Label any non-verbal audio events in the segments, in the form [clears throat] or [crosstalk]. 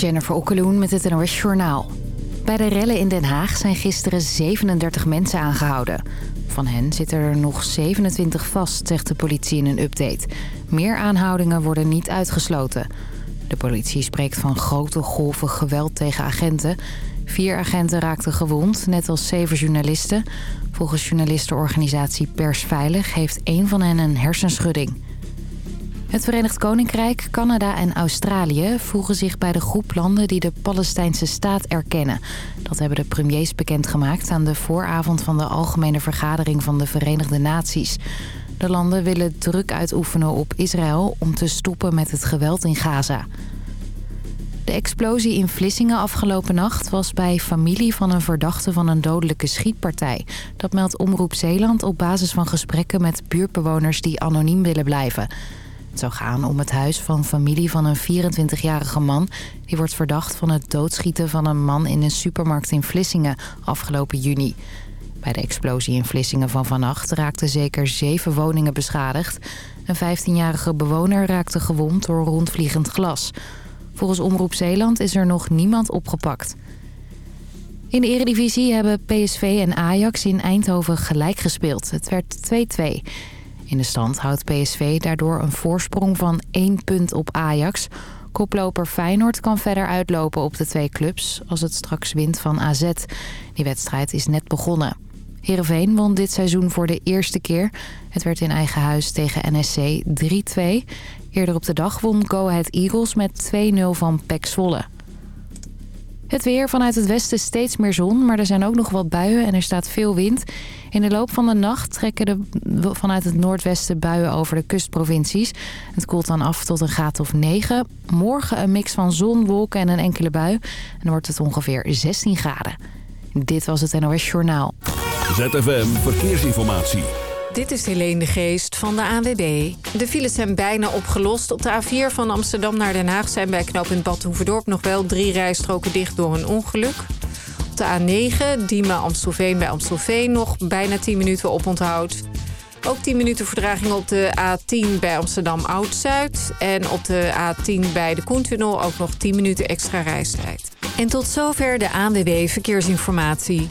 Jennifer Okkeloen met het NOS Journaal. Bij de rellen in Den Haag zijn gisteren 37 mensen aangehouden. Van hen zitten er nog 27 vast, zegt de politie in een update. Meer aanhoudingen worden niet uitgesloten. De politie spreekt van grote golven geweld tegen agenten. Vier agenten raakten gewond, net als zeven journalisten. Volgens journalistenorganisatie Persveilig heeft één van hen een hersenschudding. Het Verenigd Koninkrijk, Canada en Australië voegen zich bij de groep landen die de Palestijnse staat erkennen. Dat hebben de premiers bekendgemaakt aan de vooravond van de Algemene Vergadering van de Verenigde Naties. De landen willen druk uitoefenen op Israël om te stoppen met het geweld in Gaza. De explosie in Vlissingen afgelopen nacht was bij familie van een verdachte van een dodelijke schietpartij. Dat meldt Omroep Zeeland op basis van gesprekken met buurtbewoners die anoniem willen blijven. Het zou gaan om het huis van familie van een 24-jarige man... die wordt verdacht van het doodschieten van een man in een supermarkt in Vlissingen afgelopen juni. Bij de explosie in Vlissingen van vannacht raakten zeker zeven woningen beschadigd. Een 15-jarige bewoner raakte gewond door rondvliegend glas. Volgens Omroep Zeeland is er nog niemand opgepakt. In de eredivisie hebben PSV en Ajax in Eindhoven gelijk gespeeld. Het werd 2-2. In de stand houdt PSV daardoor een voorsprong van één punt op Ajax. Koploper Feyenoord kan verder uitlopen op de twee clubs... als het straks wint van AZ. Die wedstrijd is net begonnen. Heerenveen won dit seizoen voor de eerste keer. Het werd in eigen huis tegen NSC 3-2. Eerder op de dag won Go Ahead Eagles met 2-0 van PEC Zwolle. Het weer vanuit het westen steeds meer zon, maar er zijn ook nog wat buien en er staat veel wind. In de loop van de nacht trekken de, vanuit het noordwesten buien over de kustprovincies. Het koelt dan af tot een graad of 9. Morgen een mix van zon, wolken en een enkele bui. En dan wordt het ongeveer 16 graden. Dit was het NOS Journaal. ZFM Verkeersinformatie. Dit is Helene de Geest van de ANWB. De files zijn bijna opgelost. Op de A4 van Amsterdam naar Den Haag zijn bij knooppunt Bad Hoeverdorp... nog wel drie rijstroken dicht door een ongeluk. Op de A9 Diemen-Amstelveen bij Amstelveen nog bijna 10 minuten oponthoud. Ook 10 minuten verdraging op de A10 bij Amsterdam Oud-Zuid. En op de A10 bij de Koentunnel ook nog 10 minuten extra reistijd. En tot zover de ANWB Verkeersinformatie.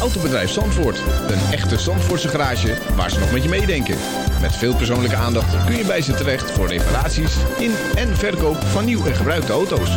Autobedrijf Zandvoort. Een echte Zandvoortse garage waar ze nog met je meedenken. Met veel persoonlijke aandacht kun je bij ze terecht voor reparaties in en verkoop van nieuw en gebruikte auto's.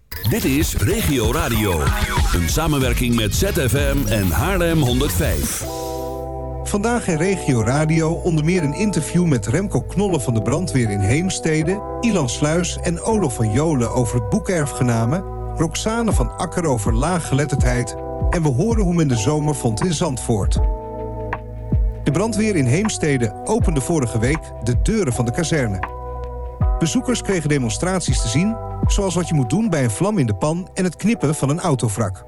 Dit is Regio Radio. Een samenwerking met ZFM en Haarlem 105. Vandaag in Regio Radio onder meer een interview met Remco Knollen van de brandweer in Heemstede... Ilan Sluis en Olof van Jolen over het boekerfgenamen... Roxane van Akker over laaggeletterdheid... en we horen hoe men de zomer vond in Zandvoort. De brandweer in Heemstede opende vorige week de deuren van de kazerne. Bezoekers kregen demonstraties te zien... zoals wat je moet doen bij een vlam in de pan... en het knippen van een autovrak.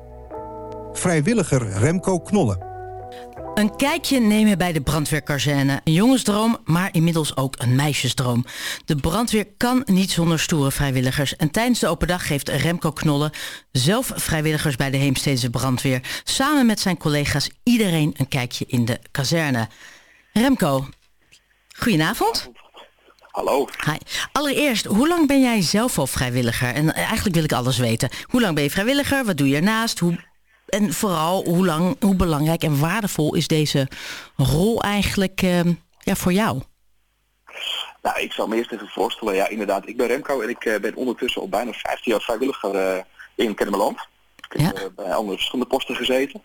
Vrijwilliger Remco Knollen. Een kijkje nemen bij de brandweerkazerne. Een jongensdroom, maar inmiddels ook een meisjesdroom. De brandweer kan niet zonder stoere vrijwilligers. En tijdens de open dag geeft Remco Knollen zelf vrijwilligers bij de Heemstedse brandweer... samen met zijn collega's iedereen een kijkje in de kazerne. Remco, goedenavond. Hallo. Hi. Allereerst, hoe lang ben jij zelf al vrijwilliger? En eigenlijk wil ik alles weten. Hoe lang ben je vrijwilliger? Wat doe je ernaast? Hoe en vooral, hoe, lang, hoe belangrijk en waardevol is deze rol eigenlijk uh, ja, voor jou? Nou, ik zal me eerst even voorstellen. Ja, inderdaad. Ik ben Remco en ik uh, ben ondertussen al bijna 15 jaar vrijwilliger uh, in Kennemerland. Ik heb ja. bij andere verschillende posten gezeten.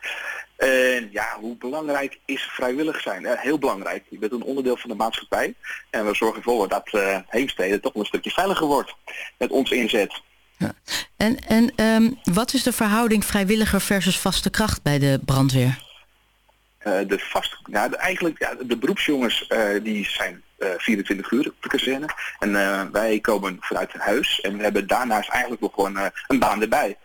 En ja, hoe belangrijk is vrijwillig zijn? heel belangrijk. Je bent een onderdeel van de maatschappij. En we zorgen ervoor dat Heemstede toch een stukje veiliger wordt met ons inzet. Ja. En, en um, wat is de verhouding vrijwilliger versus vaste kracht bij de brandweer? Uh, de vast, ja, de, eigenlijk, ja, de beroepsjongens uh, die zijn 24 uur op de kazerne. En wij komen vanuit het huis en we hebben daarnaast eigenlijk nog gewoon een baan erbij.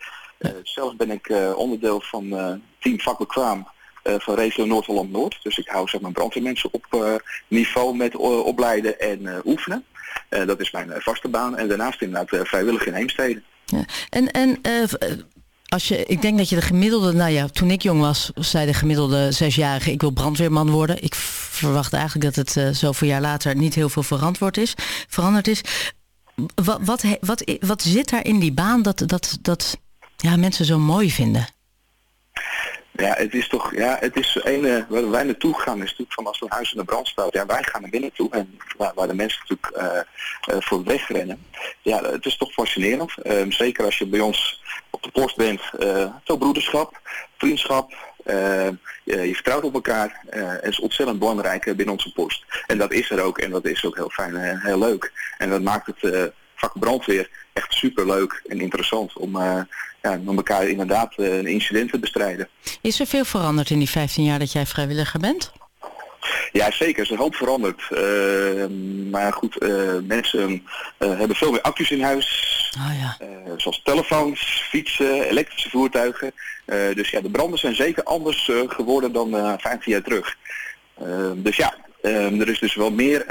zelf ben ik onderdeel van team vakbekwaam uh, van regio Noord-Holland-Noord. Dus ik hou zeg maar brandweermensen op uh, niveau met uh, opleiden en oefenen. dat is mijn vaste baan. En daarnaast inderdaad vrijwillig in Heemstede. Ja. En, en als je, ik denk dat je de gemiddelde, nou ja, toen ik jong was, zei de gemiddelde zesjarige, ik wil brandweerman worden. Ik verwacht eigenlijk dat het zoveel jaar later niet heel veel verantwoord is, veranderd is. Wat, wat, wat, wat zit daar in die baan dat, dat, dat ja, mensen zo mooi vinden? Ja, het is toch, ja, het is ene waar wij naartoe gaan is natuurlijk van als een huis in de brand staat, ja, wij gaan naar binnen toe en waar, waar de mensen natuurlijk uh, uh, voor wegrennen. Ja, het is toch fascinerend. Uh, zeker als je bij ons op de post bent, veel broederschap, vriendschap, je, je, vertrouwt op elkaar. het is ontzettend belangrijk binnen onze post. En dat is er ook en dat is ook heel fijn en heel leuk. En dat maakt het vak brandweer echt super leuk en interessant om ja, om elkaar inderdaad eh, een incident te bestrijden. Is er veel veranderd in die 15 jaar dat jij vrijwilliger bent? Ja, zeker. Er is een hoop veranderd. Uh, maar goed, uh, mensen uh, hebben veel meer accu's in huis. Oh, ja. zoals telefoons, fietsen, elektrische voertuigen. dus ja, de branden zijn zeker anders geworden dan 15 jaar terug. dus ja, er is dus wel meer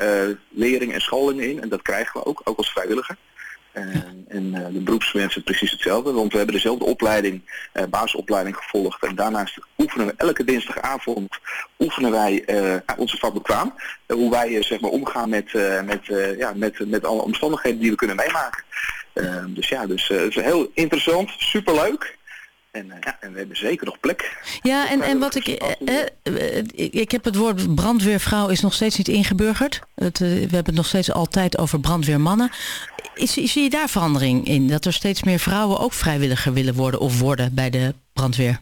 lering en scholing in. En dat krijgen we ook, ook als vrijwilliger. En, en uh, de beroepsmensen precies hetzelfde, want we hebben dezelfde opleiding, uh, basisopleiding gevolgd. En daarnaast oefenen we elke dinsdagavond oefenen wij uh, onze vak bekwaam. hoe wij zeg maar omgaan met, met, ja, met, met alle omstandigheden die we kunnen meemaken. dus ja, dus het is heel interessant, superleuk. En, uh, ja, en we hebben zeker nog plek. Ja, en, en wat ik... Eh, eh, ik heb het woord brandweervrouw is nog steeds niet ingeburgerd. Het, we hebben het nog steeds altijd over brandweermannen. Is, zie je daar verandering in? Dat er steeds meer vrouwen ook vrijwilliger willen worden of worden bij de brandweer?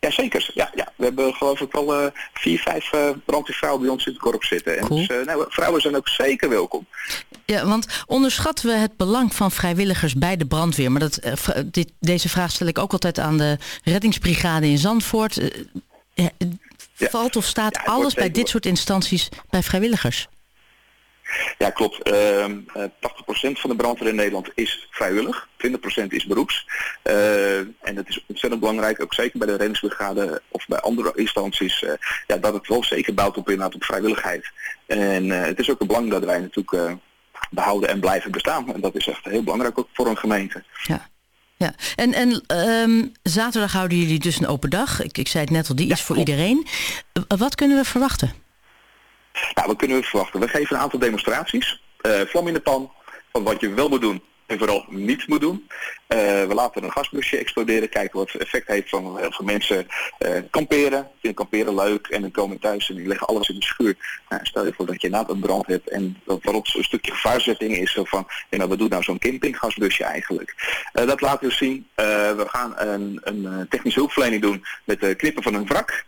Ja, zeker. Ja, ja. We hebben geloof ik wel uh, vier, vijf uh, brandweervrouwen bij ons in het korp zitten. En dus, uh, nou, vrouwen zijn ook zeker welkom. Ja, want onderschatten we het belang van vrijwilligers bij de brandweer? Maar dat, dit, deze vraag stel ik ook altijd aan de reddingsbrigade in Zandvoort. Ja, valt of staat alles bij dit soort instanties bij vrijwilligers? Ja, klopt. Uh, 80% van de brandweer in Nederland is vrijwillig. 20% is beroeps. Uh, en dat is ontzettend belangrijk, ook zeker bij de reddingsbrigade of bij andere instanties, uh, ja, dat het wel zeker bouwt op inderdaad op vrijwilligheid. En het is ook een belang dat wij natuurlijk behouden en blijven bestaan. En dat is echt heel belangrijk ook voor een gemeente. Ja. Ja, en, en um, zaterdag houden jullie dus een open dag. Ik, ik zei het net al, die is voor iedereen. Wat kunnen we verwachten? Nou, wat kunnen we verwachten? We geven een aantal demonstraties. Uh, vlam in de pan, van wat je wel moet doen en vooral niet moet doen. Uh, we laten een gasbusje exploderen, kijken wat het effect heeft van heel veel mensen uh, kamperen. Vinden kamperen leuk en dan komen thuis en die leggen alles in de schuur. Nou, stel je voor dat je na een brand hebt en dat waarop een stukje gevaarzetting is. Van, ja, nou, wat doet nou zo'n campinggasbusje eigenlijk? Dat laten we zien. we gaan een, een technische hulpverlening doen met de knippen van een wrak.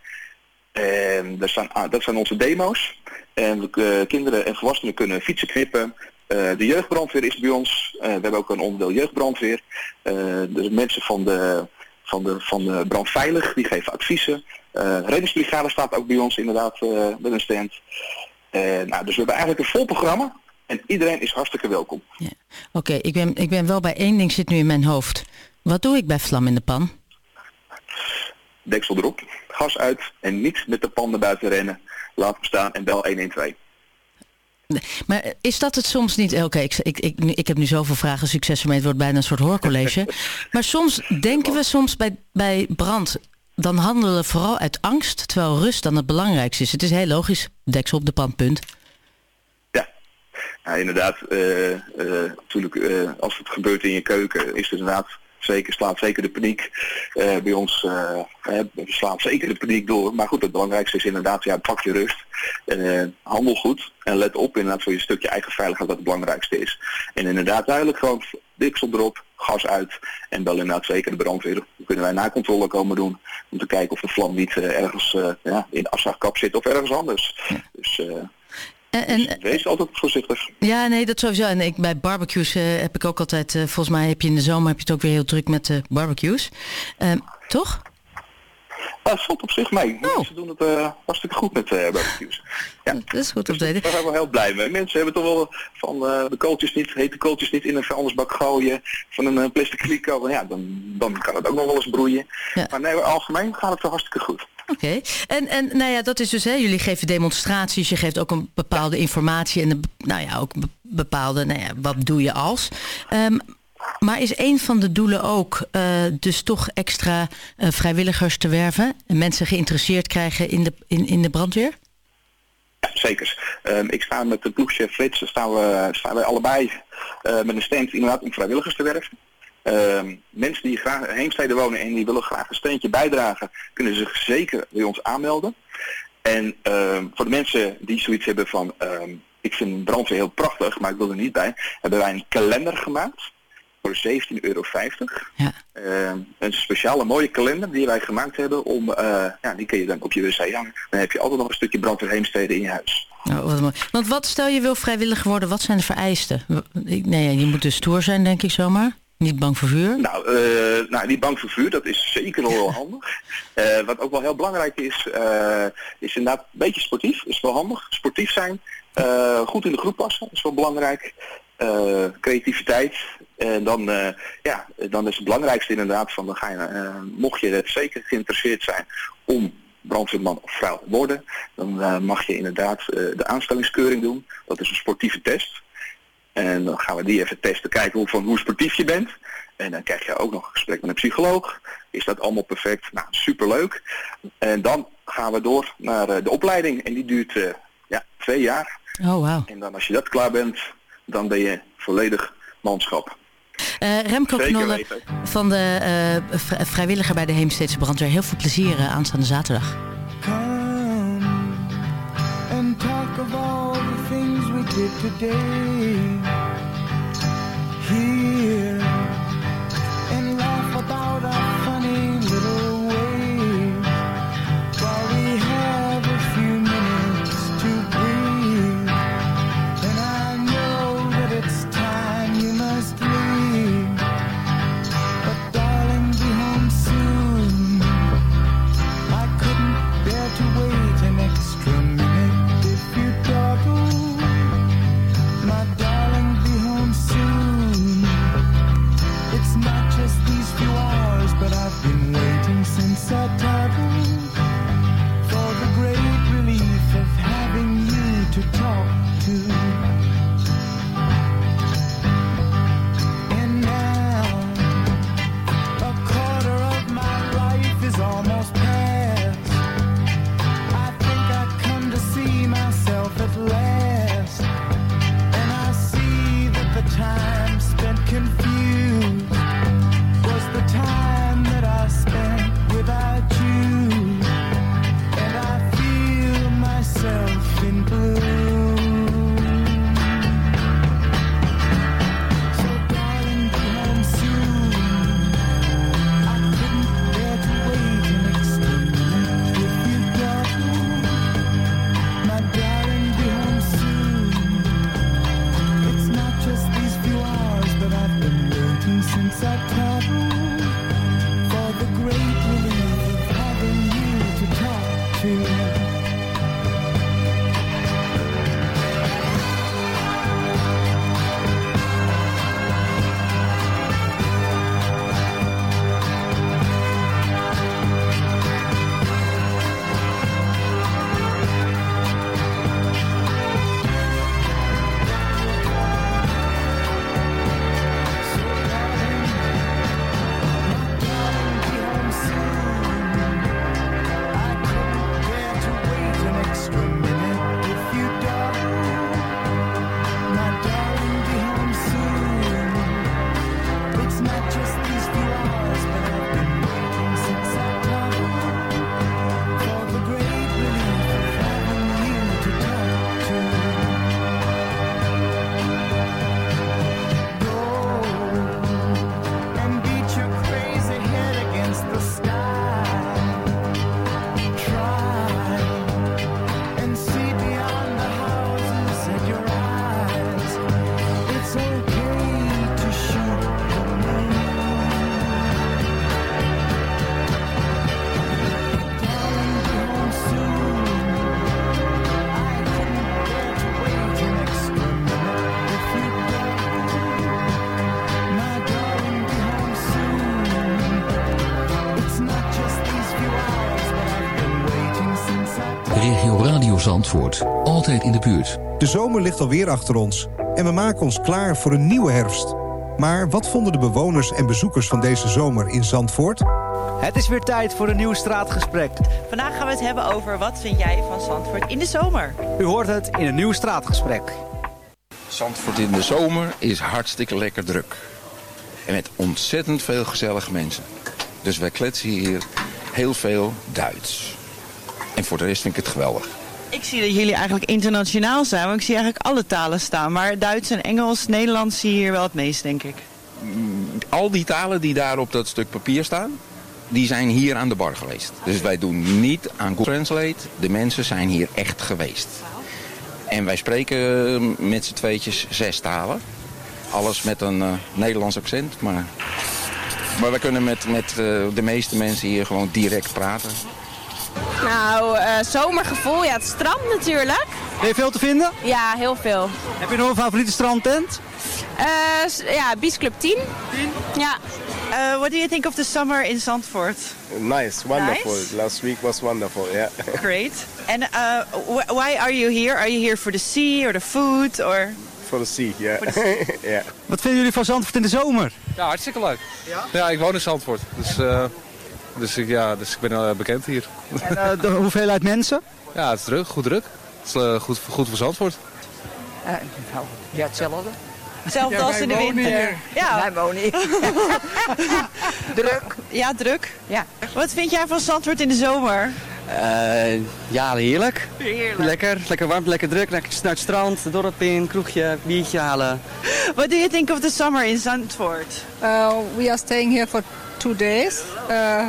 En dat zijn, ah, dat zijn onze demo's. En we, kinderen en volwassenen kunnen fietsen knippen. Uh, de jeugdbrandweer is bij ons. Uh, we hebben ook een onderdeel jeugdbrandweer. Dus mensen van de, van, de, van de brandveilig, die geven adviezen. reddingsbrigade staat ook bij ons inderdaad met een stand. nou, dus we hebben eigenlijk een vol programma. En iedereen is hartstikke welkom. Ja. Oké, ik, ben, ik ben wel bij één ding zit nu in mijn hoofd. Wat doe ik bij vlam in de pan? Deksel erop, gas uit en niet met de pan naar buiten rennen. Laat hem staan en bel 112. Maar is dat het soms niet? Oké, ik, ik, ik, ik heb nu zoveel vragen. Succes ermee. Het wordt bijna een soort hoorcollege. [laughs] maar soms denken we soms bij, bij brand. Dan handelen we vooral uit angst. Terwijl rust dan het belangrijkste is. Het is heel logisch. Deksel op de pandpunt. Ja, ja inderdaad. Uh, uh, natuurlijk, uh, als het gebeurt in je keuken, is het inderdaad zeker, slaat zeker de paniek uh, bij ons, uh, slaat zeker de paniek door. Maar goed, het belangrijkste is inderdaad, ja, pak je rust, uh, handel goed en let op inderdaad voor je stukje eigen veiligheid wat het belangrijkste is. En inderdaad duidelijk gewoon diksel erop, gas uit en bel inderdaad zeker de brandweer. Dan kunnen wij nakontrole komen doen om te kijken of de vlam niet ergens ja, in de afslagkap zit of ergens anders. Dus en, dus wees altijd voorzichtig. Ja, nee, dat sowieso. En ik, bij barbecues uh, heb ik ook altijd, uh, volgens mij heb je in de zomer heb je het ook weer heel druk met uh, barbecues. Ehm, toch? het valt op zich mee. Oh. Ze doen het hartstikke goed met barbecues. Ja. Dat is goed op dus Daar zijn we heel blij mee. Mensen hebben toch wel van de kooltjes niet, hete kooltjes niet in een vuilnisbak gooien. Van een plastic kliko. Ja, dan, dan kan het ook nog wel eens broeien. Maar nee, algemeen gaat het wel hartstikke goed. Oké, en, en nou ja, dat is dus, hè, jullie geven demonstraties, je geeft ook een bepaalde informatie en de, nou ja, ook bepaalde, nou ja, wat doe je als. Um, maar is een van de doelen ook uh, dus toch extra uh, vrijwilligers te werven en mensen geïnteresseerd krijgen in de, in, in de brandweer? Zeker. Um, ik sta met de ploegchef Frits, staan we, staan we allebei uh, met een stand inderdaad om vrijwilligers te werven. Uh, mensen die graag in Heemstede wonen en die willen graag een steentje bijdragen, kunnen zich zeker bij ons aanmelden. En uh, voor de mensen die zoiets hebben van, uh, ik vind brandweer heel prachtig, maar ik wil er niet bij, hebben wij een kalender gemaakt voor 17,50 euro. Ja. Uh, een speciale mooie kalender die wij gemaakt hebben om, uh, ja, die kun je dan op je wc hangen. Dan heb je altijd nog een stukje brandweer Heemstede in je huis. Oh, wat mooi. Want wat stel je wil vrijwillig worden, wat zijn de vereisten? Nee, je moet dus stoer zijn denk ik zomaar. Niet bang voor vuur? Nou, uh, nou, niet bang voor vuur, dat is zeker wel heel handig. Uh, [laughs] wat ook wel heel belangrijk is, uh, is inderdaad een beetje sportief. Is wel handig. Sportief zijn. goed in de groep passen, is wel belangrijk. creativiteit. En dan, ja, dan is het belangrijkste inderdaad van, dan ga je, mocht je het zeker geïnteresseerd zijn om brandweerman of vrouw te worden, dan mag je inderdaad de aanstellingskeuring doen. Dat is een sportieve test. En dan gaan we die even testen, kijken hoe, van hoe sportief je bent. En dan krijg je ook nog een gesprek met een psycholoog. Is dat allemaal perfect? Nou, superleuk. En dan gaan we door naar uh, de opleiding. En die duurt uh, ja, twee jaar. Oh, wow. En dan als je dat klaar bent, dan ben je volledig manschap. Uh, Remco Knollen van de vrijwilliger bij de Heemsteedse brandweer. Heel veel plezier aanstaande zaterdag. Come and talk of all the things we did today. said voor Zandvoort. Altijd in de buurt. De zomer ligt alweer achter ons en we maken ons klaar voor een nieuwe herfst. Maar wat vonden de bewoners en bezoekers van deze zomer in Zandvoort? Het is weer tijd voor een nieuw straatgesprek. Vandaag gaan we het hebben over wat vind jij van Zandvoort in de zomer. U hoort het in een nieuw straatgesprek. Zandvoort in de zomer is hartstikke lekker druk. En met ontzettend veel gezellige mensen. Dus wij kletsen hier heel veel Duits. En voor de rest vind ik het geweldig. Ik zie dat jullie eigenlijk internationaal zijn, want ik zie eigenlijk alle talen staan. Maar Duits en Engels, Nederlands zie je hier wel het meest, denk ik. Mm, al die talen die daar op dat stuk papier staan, die zijn hier aan de bar geweest. Dus wij doen niet aan Google Translate. De mensen zijn hier echt geweest. En wij spreken met z'n tweetjes zes talen. Alles met een uh, Nederlands accent, maar... Maar we kunnen met, met uh, de meeste mensen hier gewoon direct praten. Nou, uh, zomergevoel, ja, het strand natuurlijk. Heb je veel te vinden? Ja, heel veel. Heb je nog een favoriete strandtent? Uh, ja, Beach Club 10. 10? Ja. Uh, what do you think of the summer in Zandvoort? Nice, wonderful. Nice? Last week was wonderful, yeah. [laughs] Great. And uh, wh why are you here? Are you here for the sea or the food or? For the sea, yeah. For the [laughs] sea. yeah. Wat vinden jullie van Zandvoort in de zomer? Ja, hartstikke leuk. Ja? Ja, ik woon in Zandvoort. Dus, uh, dus, ik, ja, dus ik ben uh, bekend hier. En uh, de hoeveelheid mensen? Ja, het is druk, goed druk. Het is goed, goed voor Zandvoort. nou, ja, hetzelfde. Hetzelfde ja, als in de winter. Hier. Ja. Wij wonen hier. [laughs] druk. Ja, druk. Ja. Wat vind jij van Zandvoort in de zomer? Uh, ja, heerlijk. Heerlijk. Lekker, lekker warm, lekker druk. Lekker naar het strand, het dorp in, kroegje, biertje halen. What do you think of the summer in Zandvoort? Uh, we are staying here for two days. Uh,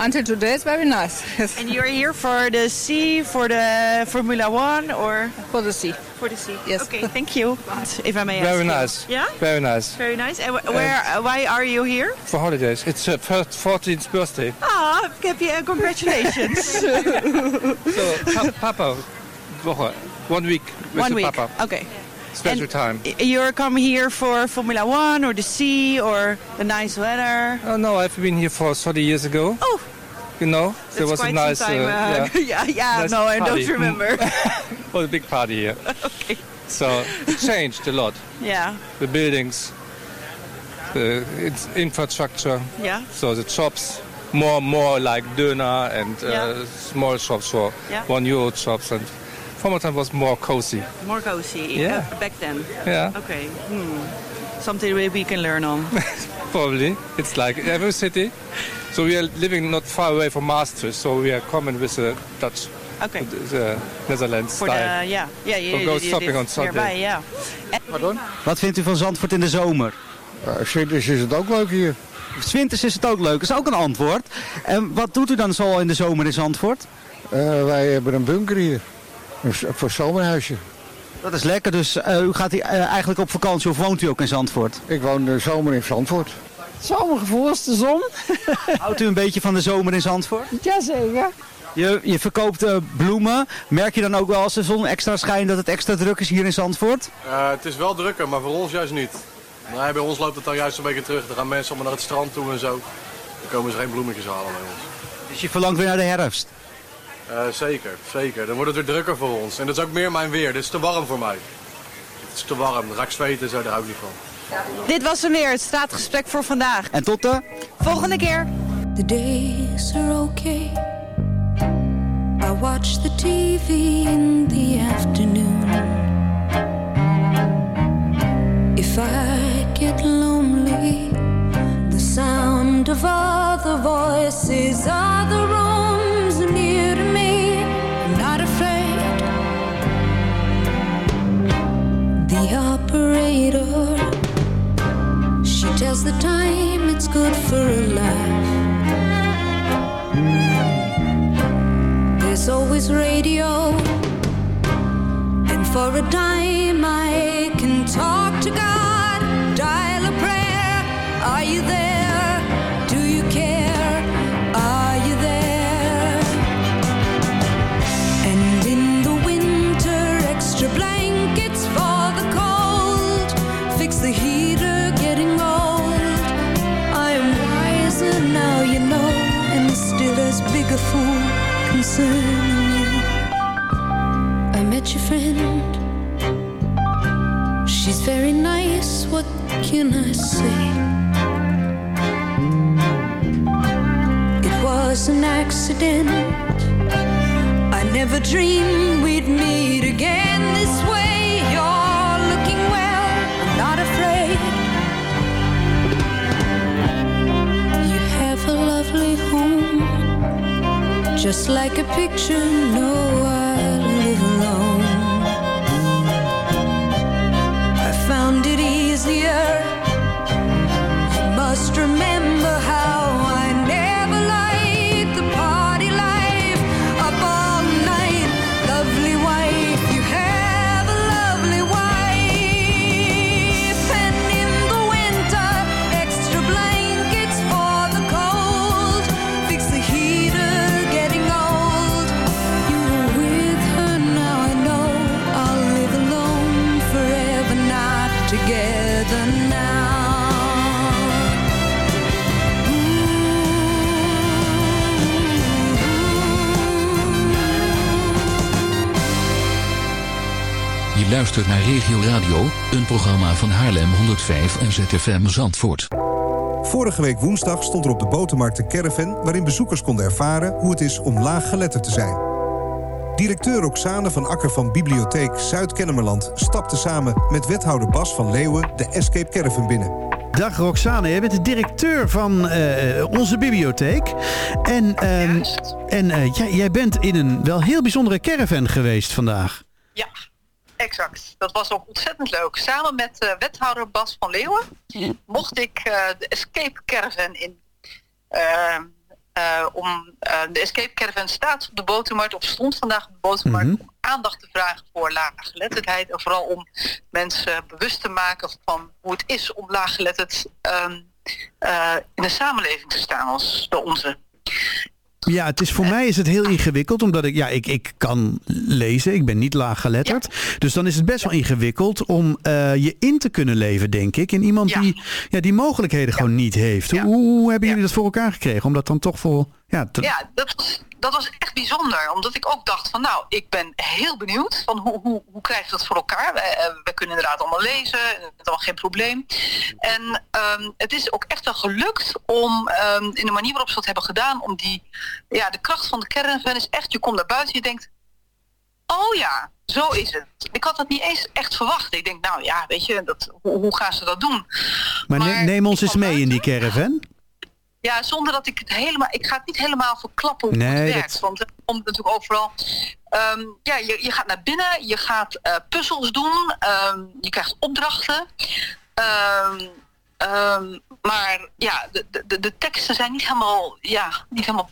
until today it's very nice. and you're here for the sea, for the Formula One, or for the sea? For the sea. Yes. Okay, thank you. If I may ask. Very nice. You. Yeah. Very nice. Very nice. And wh where? Uh, why are you here? For holidays. It's uh, first 14th birthday. Ah, happy uh, congratulations. [laughs] so, pa Papa, one week with one week. Papa. Okay. Special and time. You're come here for Formula One or the sea or the nice weather? Oh no, I've been here for 30 years ago. Oh. You know, there was a nice, time, uh, uh, yeah, [laughs] yeah, yeah nice no, I party. don't remember. [laughs] well, a big party here. [laughs] okay. So it changed a lot. Yeah. The buildings, the it's infrastructure. Yeah. So the shops, more more like Döner and uh, Yeah. small shops for Yeah. one euro shops and former time was more cozy. More cozy. Yeah. uh, back then. Yeah. Okay. Hmm. Something we we can learn on. Probably. It's like every city. So we are living not far away from Maastricht, so we are common with the Dutch, Okay. the Netherlands For style. the yeah yeah you, We'll go shopping on Sunday. nearby, yeah. Pardon? Wat vindt u van Zandvoort in de zomer? Uh, Winters is het ook leuk hier. Winters is het ook leuk, dat is ook een antwoord. En wat doet u dan zo in de zomer in Zandvoort? Uh, wij hebben een bunker hier. Een, voor zomerhuisje. Dat is lekker, dus uh, u gaat hier, uh, eigenlijk op vakantie of woont u ook in Zandvoort? Ik woon de zomer in Zandvoort. Zomergevoel is de zon. Houdt u een beetje van de zomer in Zandvoort? Jazeker. Je, je verkoopt uh, bloemen. Merk je dan ook wel als de zon extra schijnt dat het extra druk is hier in Zandvoort? Uh, het is wel drukker, maar voor ons juist niet. Nee, bij ons loopt het dan juist een beetje terug. Dan gaan mensen allemaal naar het strand toe en zo. Dan komen ze geen bloemetjes halen bij ons. Dus je verlangt weer naar de herfst? Uh, zeker, zeker. Dan wordt het weer drukker voor ons. En dat is ook meer mijn weer. Dit is te warm voor mij. Het is te warm. Dan ga ik zweten en zo, daar hou ik niet van. Dit was hem weer, het straatgesprek voor vandaag. En tot de volgende keer. The days are okay. I watch the TV in the afternoon. If I get lonely, the sound of other voices, other rooms near to me. I'm not afraid. The operator, tells the time it's good for a laugh. There's always radio, and for a dime I can talk to God, dial a prayer. Are you there? I met your friend. She's very nice, what can I say? It was an accident. I never dreamed we'd meet again this way. You're looking well, I'm not afraid. You have a lovely home just like a picture. No, I Regio Radio, een programma van Haarlem 105 en ZFM Zandvoort. Vorige week woensdag stond er op de botermarkt een caravan... waarin bezoekers konden ervaren hoe het is om laaggeletterd te zijn. Directeur Roxane van Akker van Bibliotheek Zuid-Kennemerland... stapte samen met wethouder Bas van Leeuwen de Escape Caravan binnen. Dag Roxane, jij bent de directeur van eh, onze bibliotheek. En, ehm, en eh, jij, jij bent in een wel heel bijzondere caravan geweest vandaag. Ja, exact. Dat was ook ontzettend leuk. Samen met eh, wethouder Bas van Leeuwen mocht ik eh, de Escape Caravan in. Eh, eh, om, de Escape Caravan staat op de botermarkt, of stond vandaag op de botermarkt, om aandacht te vragen voor laaggeletterdheid. En vooral om mensen bewust te maken van hoe het is om laaggeletterd ehm, eh, in een samenleving te staan als de onze. Ja, het is voor mij is het heel ingewikkeld, omdat ik, ja, ik, ik kan lezen, ik ben niet laaggeletterd. Dus dan is het best wel ingewikkeld om eh, je in te kunnen leven, denk ik. In iemand die ja, die mogelijkheden gewoon niet heeft. Hoe, hoe hebben jullie dat voor elkaar gekregen? Om dat dan toch voor. Ja, te- Ja, dat dat was echt bijzonder. Omdat ik ook dacht van nou, ik ben heel benieuwd van hoe, hoe, hoe krijg je dat voor elkaar. We, eh, we kunnen inderdaad allemaal lezen, dat is allemaal geen probleem. En ehm, het is ook echt wel gelukt om ehm, in de manier waarop ze dat hebben gedaan, om die, ja, de kracht van de caravan is echt, je komt naar buiten en je denkt, oh ja, zo is het. Ik had dat niet eens echt verwacht. Ik denk, nou ja, weet je, dat, hoe, hoe gaan ze dat doen? maar ne- neem ons eens mee in die caravan. Ja, zonder dat ik het helemaal... Ik ga het niet helemaal verklappen hoe Nee, het dat- werkt. Want het komt natuurlijk overal... Ehm, ja, je, je gaat naar binnen. Je gaat eh, puzzels doen. ehm, je krijgt opdrachten. Ehm, maar ja, de, de, de teksten zijn niet helemaal, ja, niet helemaal,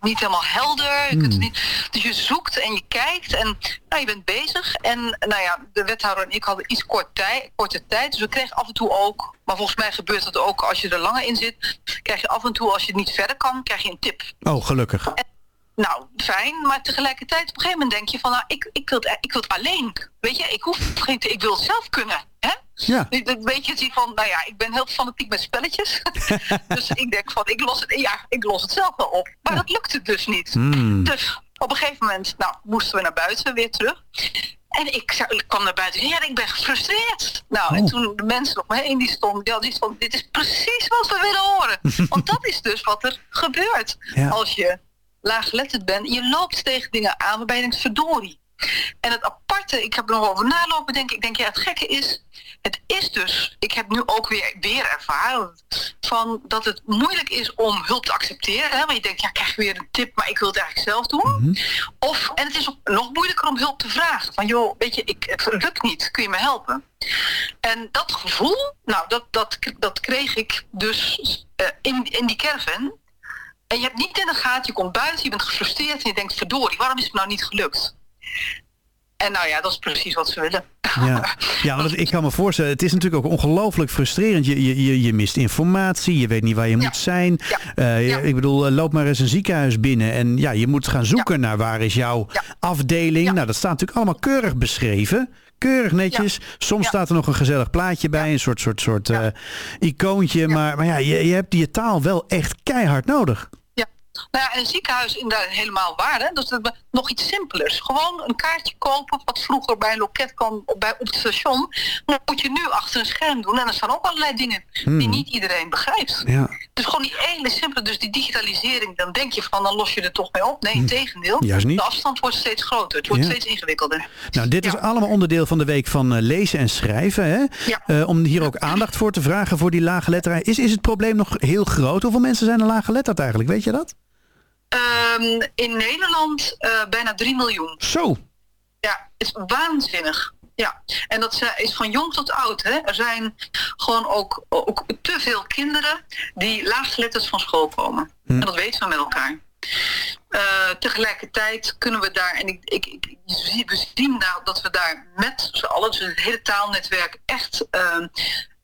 niet helemaal helder. Je kunt het niet, dus je zoekt en je kijkt en nou, je bent bezig. En nou ja, de wethouder en ik hadden iets kort tij, korte tijd. Dus we kregen af en toe ook, maar volgens mij gebeurt het ook als je er langer in zit. Krijg je af en toe, als je het niet verder kan, krijg je een tip. Oh, gelukkig. Nou, fijn, maar tegelijkertijd op een gegeven moment denk je van, nou, ik, ik, wil, het, ik wil het alleen. Weet je, ik hoef geen, te- ik wil het zelf kunnen. Hè? Ja. Dat weet je, zie van, nou ja, ik ben heel fanatiek met spelletjes. [laughs] dus ik denk van, ik los het, ja, ik los het zelf wel op. Maar dat lukte dus niet. Hmm. Dus op een gegeven moment, nou, moesten we naar buiten weer terug. En ik, zei- ik kwam naar buiten. Ja, ik ben gefrustreerd. Nou, en Oh. toen de mensen om me heen die stonden, die hadden iets van, dit is precies wat we willen horen. [laughs] Want dat is dus wat er gebeurt. Ja. Als je laaggeletterd bent, je loopt tegen dingen aan waarbij je denkt, verdorie. En het aparte, ik heb er nog over nalopen denken. Ik denk, ja, het gekke is, het is dus, ik heb nu ook weer, weer ervaren, van dat het moeilijk is om hulp te accepteren. Hè? Want je denkt, ja, ik krijg weer een tip, maar ik wil het eigenlijk zelf doen. Of, en het is ook nog moeilijker om hulp te vragen. Van, joh, weet je, ik, het lukt niet, kun je me helpen? En dat gevoel, nou, dat, dat, dat kreeg ik dus eh, in, in die caravan. En je hebt niet in de gaten, je komt buiten, je bent gefrustreerd en je denkt, verdorie, waarom is het nou niet gelukt? En nou ja, dat is precies wat ze willen. Ja, ja want ik kan me voorstellen, het is natuurlijk ook ongelooflijk frustrerend. Je, je, je, mist informatie, je weet niet waar je moet zijn. Eh, Ik bedoel, eh, loop maar eens een ziekenhuis binnen en ja, je moet gaan zoeken naar waar is jouw afdeling. Nou, dat staat natuurlijk allemaal keurig beschreven. Keurig netjes. Soms staat er nog een gezellig plaatje bij, een soort, soort, soort eh, icoontje. Maar, maar ja, je, je hebt die taal wel echt keihard nodig. Nou ja, een ziekenhuis inderdaad helemaal waar. Hè? Dus dat we nog iets simpelers. Gewoon een kaartje kopen, wat vroeger bij een loket kwam op, bij, op het station. Dat moet je nu achter een scherm doen. En er staan ook allerlei dingen die Hmm. niet iedereen begrijpt. Ja. Dus gewoon die hele simpele, dus die digitalisering, dan denk je van, dan los je er toch mee op. Nee, in tegendeel. Hmm. Juist niet. De afstand wordt steeds groter. Het wordt Ja. steeds ingewikkelder. Nou, dit is allemaal onderdeel van de week van eh, lezen en schrijven. Hè? Eh, om hier ook aandacht voor te vragen voor die lage letterheid. Is, is het probleem nog heel groot? Hoeveel mensen zijn er lage letterd eigenlijk? Weet je dat? Ehm, in Nederland eh, bijna 3 miljoen. Zo. Ja, is waanzinnig. Ja, en dat is van jong tot oud. Hè. Er zijn gewoon ook, ook te veel kinderen die laaggeletterd van school komen. En dat weten we met elkaar. Eh, tegelijkertijd kunnen we daar, en ik, ik, ik, we zien nou dat we daar met z'n allen, dus het hele taalnetwerk, echt. ehm,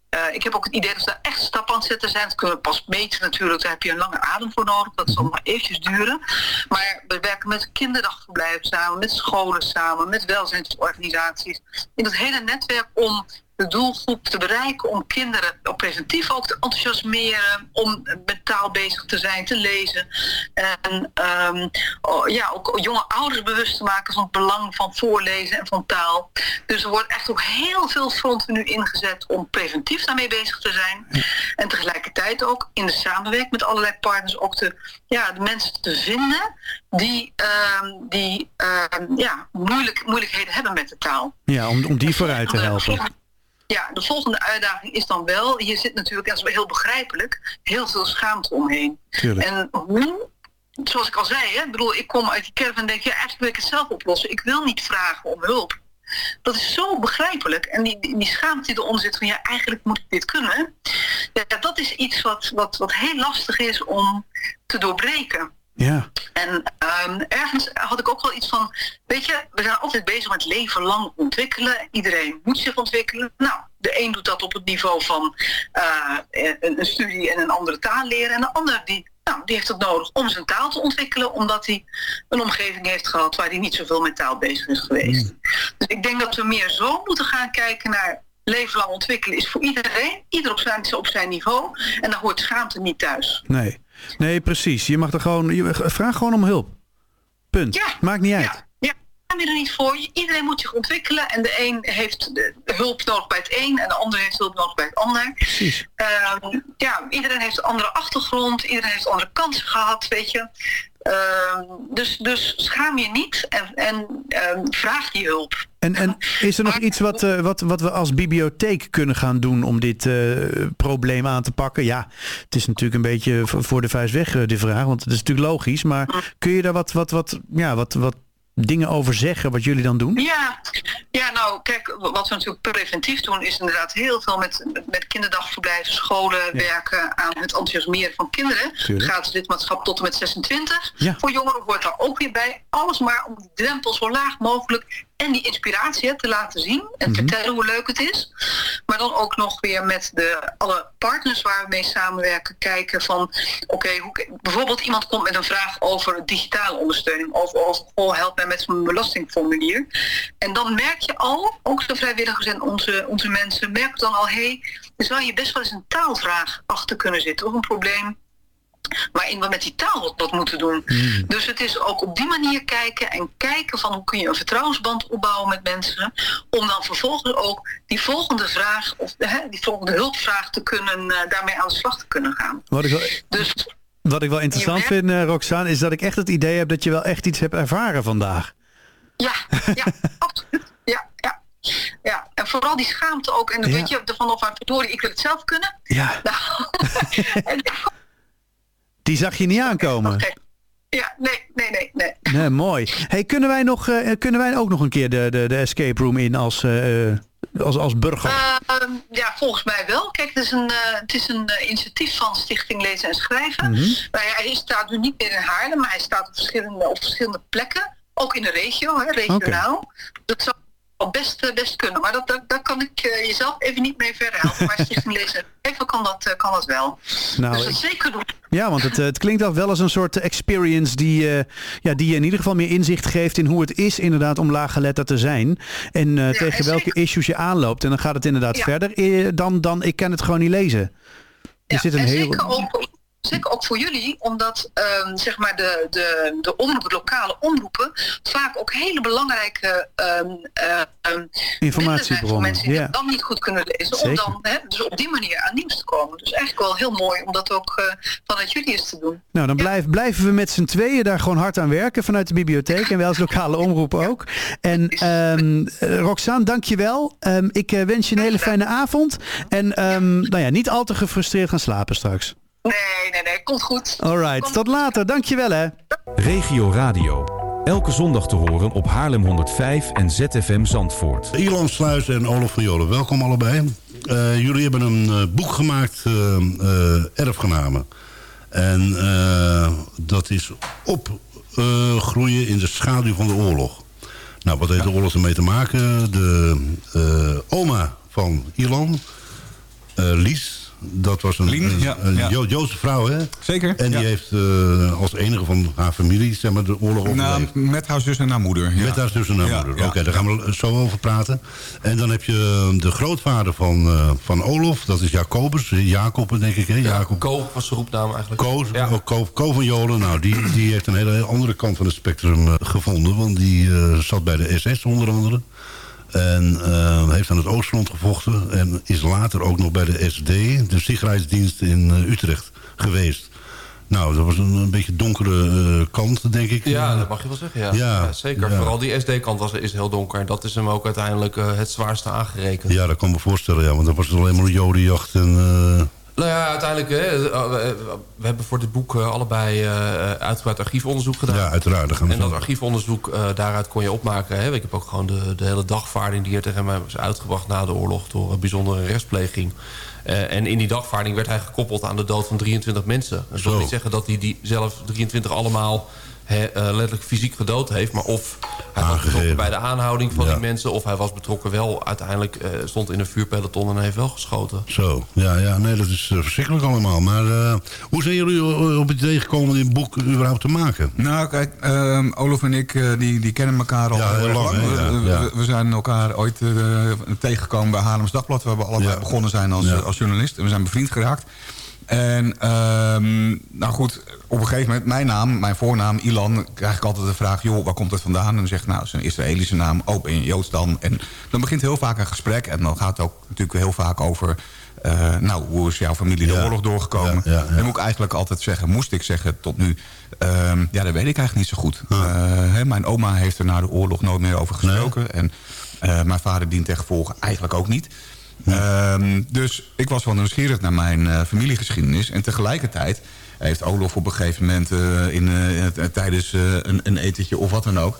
eh, ik heb ook het idee dat we daar echt stappen aan het zetten zijn. Dat kunnen we pas meten natuurlijk, daar heb je een lange adem voor nodig. Dat zal nog eventjes duren. Maar we werken met kinderdagverblijven samen, met scholen samen, met welzijnsorganisaties. In dat hele netwerk om de doelgroep te bereiken, om kinderen ook preventief ook te enthousiasmeren, om met taal bezig te zijn, te lezen. En ehm, oh, ja, ook jonge ouders bewust te maken van het belang van voorlezen en van taal. Dus er wordt echt op heel veel fronten nu ingezet om preventief daarmee bezig te zijn. En tegelijkertijd ook in de samenwerking met allerlei partners ook de, ja, de mensen te vinden die, ehm, die ehm, ja, moeilijk, moeilijkheden hebben met de taal. Ja, om, om die vooruit te helpen. Ja, de volgende uitdaging is dan wel, hier zit natuurlijk, en dat is wel heel begrijpelijk, heel veel schaamte omheen. Tuurlijk. En hoe, zoals ik al zei, hè, bedoel, ik kom uit die caravan en denk, ja, eigenlijk wil ik het zelf oplossen. Ik wil niet vragen om hulp. Dat is zo begrijpelijk. En die, die, die schaamte die eronder zit van, ja, eigenlijk moet ik dit kunnen. Ja, dat is iets wat, wat, wat heel lastig is om te doorbreken. Ja. En ehm, ergens had ik ook wel iets van, weet je, we zijn altijd bezig met leven lang ontwikkelen. Iedereen moet zich ontwikkelen. Nou, de een doet dat op het niveau van eh, een, een studie en een andere taal leren. En de ander die, nou, die heeft het nodig om zijn taal te ontwikkelen, omdat hij een omgeving heeft gehad waar hij niet zoveel met taal bezig is geweest. Dus ik denk dat we meer zo moeten gaan kijken naar leven lang ontwikkelen is voor iedereen, ieder op zijn, op zijn niveau. En daar hoort schaamte niet thuis. Nee. Nee, precies. Je mag er gewoon. Je, vraag gewoon om hulp. Punt. Maakt niet uit. Ja, ik ben er niet voor. Iedereen moet zich ontwikkelen. En de een heeft de hulp nodig bij het een en de ander heeft hulp nodig bij het ander. Precies. Ehm, ja, iedereen heeft een andere achtergrond. Iedereen heeft andere kansen gehad, weet je. Ehm, dus, dus schaam je niet en, en ehm, vraag die hulp. En, en is er nog iets wat, eh, wat, wat we als bibliotheek kunnen gaan doen om dit eh, probleem aan te pakken? Ja, het is natuurlijk een beetje voor de vuist weg eh, de vraag, want het is natuurlijk logisch. Maar kun je daar wat, wat, wat, ja, wat, wat dingen over zeggen wat jullie dan doen? Ja, ja, nou kijk, wat we natuurlijk preventief doen is inderdaad heel veel met, met kinderdagverblijven, scholen werken aan het enthousiasmeren van kinderen. Tuurlijk. Gratis lidmaatschap tot en met 26. Ja. Voor jongeren hoort daar ook weer bij. Alles maar om die drempel zo laag mogelijk en die inspiratie hè, te laten zien en Mhm. vertellen hoe leuk het is. Maar dan ook nog weer met de, alle partners waar we mee samenwerken kijken van oké, bijvoorbeeld iemand komt met een vraag over digitale ondersteuning of over oh, help mij met mijn belastingformulier. En dan merk je al, ook de vrijwilligers en onze, onze mensen merken dan al hé, hey, er zou je best wel eens een taalvraag achter kunnen zitten of een probleem waarin we met die taal wat, wat moeten doen. Dus het is ook op die manier kijken en kijken van hoe kun je een vertrouwensband opbouwen met mensen, om dan vervolgens ook die volgende vraag of hè, die volgende hulpvraag te kunnen, eh, daarmee aan de slag te kunnen gaan. Wat ik wel, Dus wat ik wel interessant merkt- vind, eh, Roxane, is dat ik echt het idee heb dat je wel echt iets hebt ervaren vandaag. ja, ja, [laughs] absoluut. Ja, ja. Ja, en vooral die schaamte ook. En dan Ja. weet je ervan of aan verdorie, ik wil het zelf kunnen. Ja. Nou, [laughs] en, Die zag je niet aankomen. ja, nee, nee, nee, nee. Nee, mooi. Hey, kunnen, wij nog, eh, kunnen wij ook nog een keer de, de, de escape room in als, eh, eh, als, als burger? Ehm, ja, volgens mij wel. Kijk, het is een, het is een initiatief van Stichting Lezen en Schrijven. Mhm. Nou ja, hij staat nu niet meer in Haarlem, maar hij staat op verschillende, op verschillende plekken. Ook in de regio, hè, regionaal. Dat wel best, eh, best kunnen. Maar dat, daar kan ik eh, jezelf even niet mee verder helpen. Maar Stichting Lezen [laughs] en Schrijven kan dat, eh, kan dat wel. Nou, dus dat ik- zeker doen. Ja, want het, het klinkt al wel als een soort experience die, eh, ja, die je in ieder geval meer inzicht geeft in hoe het is inderdaad om laaggeletterd te zijn. En tegen welke issues je aanloopt. En dan gaat het inderdaad Ja. verder dan, dan ik kan het gewoon niet lezen. Er Ja, zit een en heel... zeker ook zeker ook voor jullie, omdat ehm, zeg maar de, de, de lokale omroepen, vaak ook hele belangrijke eh, ehm, Informatiebronnen, voor mensen die het dan niet goed kunnen lezen. Zeker. Om dan hè, dus op die manier aan nieuws te komen. Dus eigenlijk wel heel mooi om dat ook eh, vanuit jullie eens te doen. Nou, dan blijf, blijven we met z'n tweeën daar gewoon hard aan werken vanuit de bibliotheek en wij als lokale omroep ook. En eh, Roxane, dankjewel. Ehm ik eh, wens je een hele fijne avond. En nou ja, niet al te gefrustreerd gaan slapen straks. Nee, nee, nee, komt goed. Alright, tot later. Dankjewel hè. Regio Radio. Elke zondag te horen op Haarlem 105 en ZFM Zandvoort. Ilan Sluis en Olof van Jolen, welkom allebei. Eh, jullie hebben een eh, boek gemaakt, eh, Erfgenamen. En eh, dat is opgroeien in de schaduw van de oorlog. Nou, wat heeft de oorlog ermee te maken? De eh, oma van Ilan, eh, Lies... Dat was een, Lien, een, ja, een ja. Jo- Joodse vrouw, hè? Zeker, En die ja. heeft eh, als enige van haar familie zeg maar, de oorlog overleefd. Nou, met haar zus en haar moeder. Ja. Met haar zus en haar Ja, moeder. ja. Oké, daar gaan we zo over praten. En dan heb je de grootvader van, eh, van Olof. Dat is Jacobus. Jacob, denk ik. Hè? Jacob. Ko was zijn roepnaam eigenlijk. Ko, oh, Ko, Ko van Jolen, nou, die, die heeft een hele andere kant van het spectrum eh, gevonden. Want die eh, zat bij de SS onder andere. En eh, heeft aan het Oostfront gevochten. En is later ook nog bij de SD, de Sicherheidsdienst in eh, Utrecht, geweest. Nou, dat was een, een beetje donkere eh, kant, denk ik. Ja, dat mag je wel zeggen. Ja, Ja, Ja, zeker. ja. Vooral die SD-kant was, is heel donker. En dat is hem ook uiteindelijk eh, het zwaarste aangerekend. Ja, dat kan me voorstellen, ja. Want dat was alleen maar jodenjacht en... eh, Nou ja, uiteindelijk, hè, eh, we, hebben voor dit boek eh, allebei eh, uitgebreid archiefonderzoek gedaan. Ja, uiteraard. daar gaan we En dat zo- archiefonderzoek, eh, daaruit kon je opmaken. Hè? Ik heb ook gewoon de, de hele dagvaarding die hier tegen mij was uitgebracht na de oorlog door een bijzondere rechtspleging. Eh, en in die dagvaarding werd hij gekoppeld aan de dood van 23 mensen. Dat wil niet zeggen dat hij die zelf 23 allemaal hè, eh, letterlijk fysiek gedood heeft. Maar of hij was betrokken bij de aanhouding van die mensen... of hij was betrokken wel uiteindelijk, eh, stond in een vuurpeloton en heeft wel geschoten. Zo, ja, ja, nee, dat is eh, verschrikkelijk allemaal. Maar eh, hoe zijn jullie op het idee gekomen om dit boek überhaupt te maken? Nou, kijk, ehm, Olof en ik eh, die, die kennen elkaar al Ja, heel lang, lang. hè? Ja, We- ja. We, we zijn elkaar ooit eh, tegengekomen bij Haarlems Dagblad. We hebben allebei begonnen zijn als, Ja. als journalist. En we zijn bevriend geraakt. En ehm, nou goed, op een gegeven moment, mijn naam, mijn voornaam, Ilan... krijg ik altijd de vraag, joh, waar komt het vandaan? En dan zeg ik, nou, het is een Israëlische naam. Oh, ben je Joods dan? En dan begint heel vaak een gesprek. En dan gaat het ook natuurlijk heel vaak over... eh, nou, hoe is jouw familie de oorlog doorgekomen? Ja, ja. Dan moet ik eigenlijk altijd zeggen, moest ik zeggen tot nu... ehm, ja, dat weet ik eigenlijk niet zo goed. Eh, hè, mijn oma heeft er na de oorlog nooit meer over gesproken. En eh, mijn vader dient gevolge eigenlijk ook niet. Ehm, dus ik was wel nieuwsgierig naar mijn eh, familiegeschiedenis. En tegelijkertijd heeft Olof op een gegeven moment... eh, in, eh, tijdens een, een etentje of wat dan ook...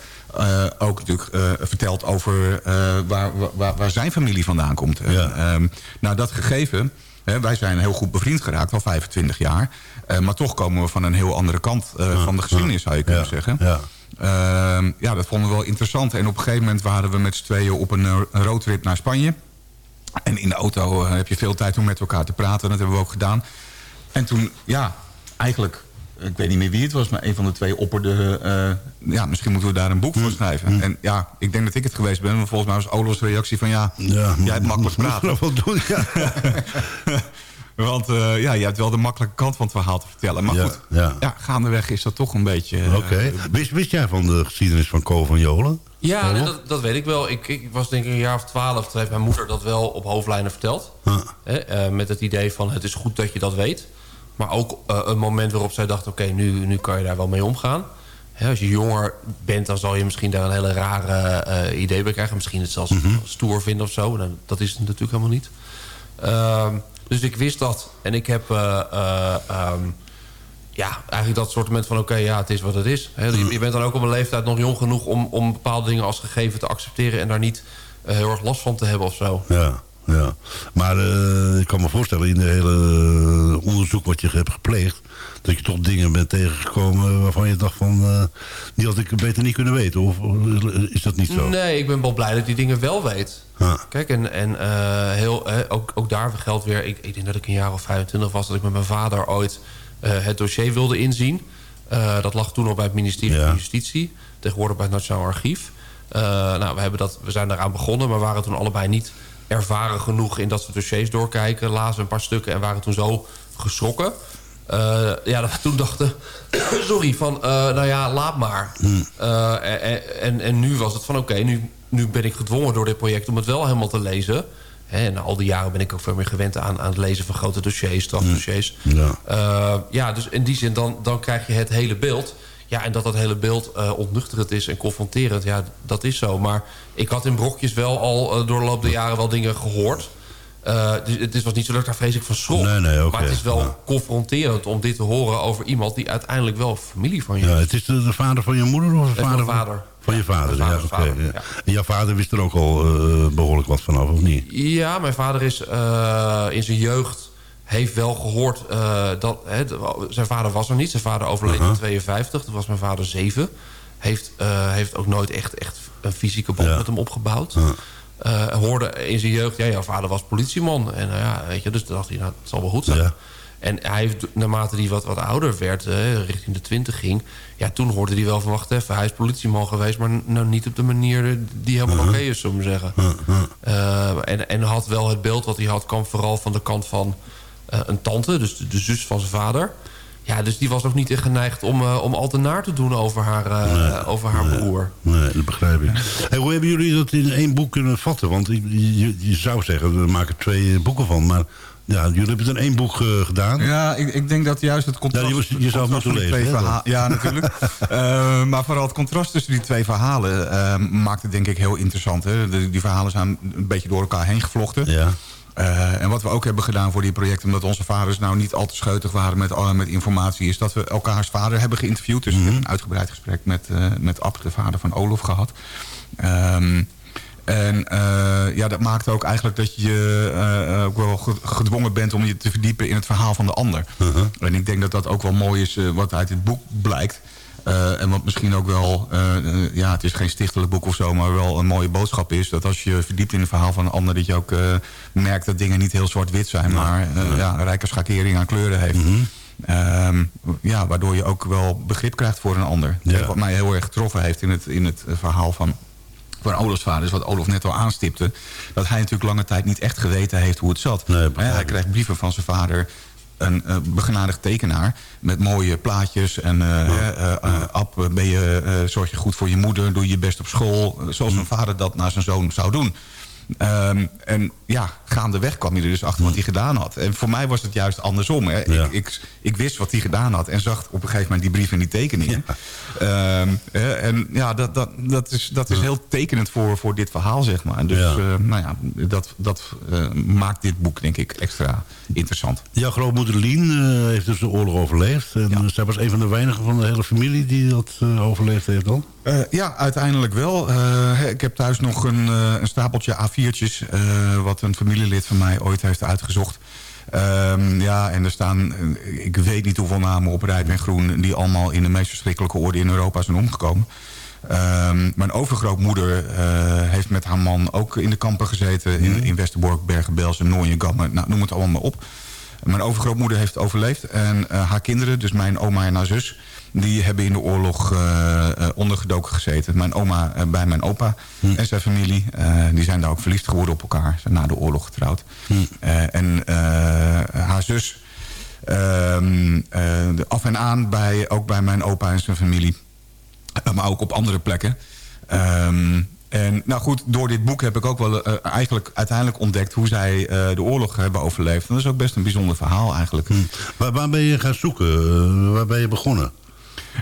ook natuurlijk verteld over waar, waar, waar zijn familie vandaan komt. En, ehm, nou, dat gegeven... Hè, wij zijn heel goed bevriend geraakt, al 25 jaar. Maar toch komen we van een heel andere kant van de geschiedenis, zou je kunnen Ja, zeggen. ja. Ehm, ja, dat vonden we wel interessant. En op een gegeven moment waren we met z'n tweeën op een roadtrip naar Spanje. En in de auto eh, heb je veel tijd om met elkaar te praten. Dat hebben we ook gedaan. En toen, ja, eigenlijk... Ik weet niet meer wie het was, maar een van de twee opperde... eh, ja, misschien moeten we daar een boek voor schrijven. En ja, ik denk dat ik het geweest ben. Maar volgens mij was Olof's reactie van... ja, jij hebt makkelijk [laughs] praten. wel doen, ja. Want eh, ja, je hebt wel de makkelijke kant van het verhaal te vertellen. Maar Ja, goed, ja. ja. gaandeweg is dat toch een beetje... eh, Oké. Wist, wist jij van de geschiedenis van Ko van Jolen? Ja, nee, dat, dat weet ik wel. Ik, ik was denk ik een jaar of twaalf. Toen heeft mijn moeder dat wel op hoofdlijnen verteld. Hè, eh, met het idee van het is goed dat je dat weet. Maar ook eh, een moment waarop zij dacht... oké, nu, nu kan je daar wel mee omgaan. Hè, als je jonger bent, dan zal je misschien daar een hele rare eh, idee bij krijgen. Misschien het zelfs stoer vinden of zo. Nou, dat is het natuurlijk helemaal niet. Dus ik wist dat. En ik heb... eh, eh, ehm, ja, eigenlijk dat soort moment van... oké, ja, het is wat het is. Hè, je, je bent dan ook op een leeftijd nog jong genoeg... om, om bepaalde dingen als gegeven te accepteren... en daar niet eh, heel erg last van te hebben of zo. Ja, ja. Maar eh, ik kan me voorstellen in de hele eh, onderzoek wat je hebt gepleegd... dat je toch dingen bent tegengekomen waarvan je dacht van... eh, die had ik beter niet kunnen weten. Of is dat niet zo? Nee, ik ben wel blij dat ik die dingen wel weet. Kijk, en, en heel, ook, ook daar geldt weer... Ik, ik denk dat ik een jaar of 25 was... dat ik met mijn vader ooit het dossier wilde inzien. Dat lag toen al bij het ministerie van Justitie. Tegenwoordig bij het Nationaal Archief. Nou, we, hebben dat, we zijn daaraan begonnen... maar waren toen allebei niet ervaren genoeg... in dat soort dossiers doorkijken. Lazen een paar stukken en waren toen zo geschrokken... Eh, ja, dat we toen dachten... [coughs] sorry, van eh, nou ja, laat maar. Eh, en, en, en nu was het van oké, nu, nu ben ik gedwongen door dit project... om het wel helemaal te lezen. Hè, en al die jaren ben ik ook veel meer gewend aan, aan het lezen van grote dossiers, strafdossiers. Ja. Eh, ja, dus in die zin, dan, dan krijg je het hele beeld. Ja, en dat dat hele beeld eh, ontnuchterend is en confronterend, ja, dat is zo. Maar ik had in brokjes wel al eh, door de loop der jaren wel dingen gehoord. Eh, dus het is- was niet zo dat ik daar vreselijk van schrok. Nee, nee, oké. Maar het is wel Ja. confronterend om dit te horen over iemand... die uiteindelijk wel familie van je Ja, is. het is de, de vader van je moeder of de Het vader van- vader. Van je vader, ja. oké, vader, ja. ja. En jouw vader wist er ook al eh, behoorlijk wat vanaf, of niet? Ja, mijn vader is in zijn jeugd heeft wel gehoord eh, dat... Hè, zijn vader was er niet. Zijn vader overleed in 52. Toen was mijn vader zeven. Heeft, eh, heeft ook nooit echt, echt een fysieke band met hem opgebouwd. Eh, hoorde in zijn jeugd... Ja, jouw vader was politieman. En nou ja, weet je, dus dacht hij, nou, het zal wel goed zijn. En hij heeft, naarmate hij wat, wat ouder werd, richting de twintig ging... ja, toen hoorde hij wel van, wacht even, hij is politieman geweest... maar nou niet op de manier die helemaal oké is, zullen we zeggen. Eh, en, en had wel het beeld wat hij had, kwam vooral van de kant van een tante... dus de, de zus van zijn vader. Ja, dus die was ook niet geneigd om, eh, om al te naar te doen over haar, eh, over haar broer. Nee, dat begrijp ik. Hey, hoe hebben jullie dat in één boek kunnen vatten? Want je, je, je zou zeggen, we maken twee eh, boeken van. Maar ja, jullie hebben het in één boek eh, gedaan. Ja, ik, ik denk dat juist het contrast... Ja, je moest het moeten lezen, hè, Ja, natuurlijk. [laughs] Eh, maar vooral het contrast tussen die twee verhalen... eh, maakt het denk ik heel interessant. Hè? De- die verhalen zijn een beetje door elkaar heen gevlochten. Ja. Eh, en wat we ook hebben gedaan voor die projecten... omdat onze vaders nou niet al te scheutig waren met, eh, met informatie... is dat we elkaars vader hebben geïnterviewd. Dus ik heb een uitgebreid gesprek met, eh met Ab, de vader van Olof, gehad. Ehm, en ja, dat maakt ook eigenlijk dat je ook wel ge- gedwongen bent... om je te verdiepen in het verhaal van de ander. En ik denk dat dat ook wel mooi is wat uit dit boek blijkt... Eh, en wat misschien ook wel, eh, eh, ja, het is geen stichtelijk boek of zo... maar wel een mooie boodschap is... dat als je verdiept in het verhaal van een ander... dat je ook merkt dat dingen niet heel zwart-wit zijn... maar ja, een rijke schakering aan kleuren heeft. Ehm, ja, waardoor je ook wel begrip krijgt voor een ander. Wat mij heel erg getroffen heeft in het, in het verhaal van van Olofs vader is wat Olof net al aanstipte... dat hij natuurlijk lange tijd niet echt geweten heeft hoe het zat. Hij krijgt brieven van zijn vader een uh, begenadigd tekenaar met mooie plaatjes. En uh, Ab, ben je, zorg je goed voor je moeder, doe je je best op school. Zoals een vader dat naar zijn zoon zou doen. Um, en ja, gaandeweg kwam je er dus achter wat hij gedaan had. En voor mij was het juist andersom. Hè. Ja. Ik, ik, ik, wist wat hij gedaan had en zag op een gegeven moment die brief en die tekeningen. Ja. Um, en ja, dat, dat, dat, is, dat is heel tekenend voor, voor dit verhaal, zeg maar. Dus ja. Uh, nou ja, dat, dat uh, maakt dit boek, denk ik, extra interessant. Jouw grootmoeder Lien uh, heeft dus de oorlog overleefd. En zij was een van de weinigen van de hele familie die dat overleefd heeft dan? Uh, ja, uiteindelijk wel. Uh, ik heb thuis nog een, uh, een stapeltje A4'tjes... wat een familielid van mij ooit heeft uitgezocht. Um, ja, en er staan, ik weet niet hoeveel namen op rijp en groen... die allemaal in de meest verschrikkelijke orde in Europa zijn omgekomen. Um, mijn overgrootmoeder heeft met haar man ook in de kampen gezeten... in, in Westerbork, Bergen, Belsen, Nooien, Gammen. Nou, noem het allemaal maar op. Mijn overgrootmoeder heeft overleefd. En haar kinderen, dus mijn oma en haar zus die hebben in de oorlog uh, uh, ondergedoken gezeten. Mijn oma uh, bij mijn opa hm. en zijn familie. die zijn daar ook verliefd geworden op elkaar. Zijn na de oorlog getrouwd. Hm. en haar zus... Ehm, af en aan bij, ook bij mijn opa en zijn familie. maar ook op andere plekken. Um, en nou goed, door dit boek heb ik ook wel uh, eigenlijk uiteindelijk ontdekt... hoe zij uh, de oorlog hebben overleefd. En dat is ook best een bijzonder verhaal eigenlijk. Hm. Waar, waar, ben je gaan zoeken? Uh, waar ben je begonnen?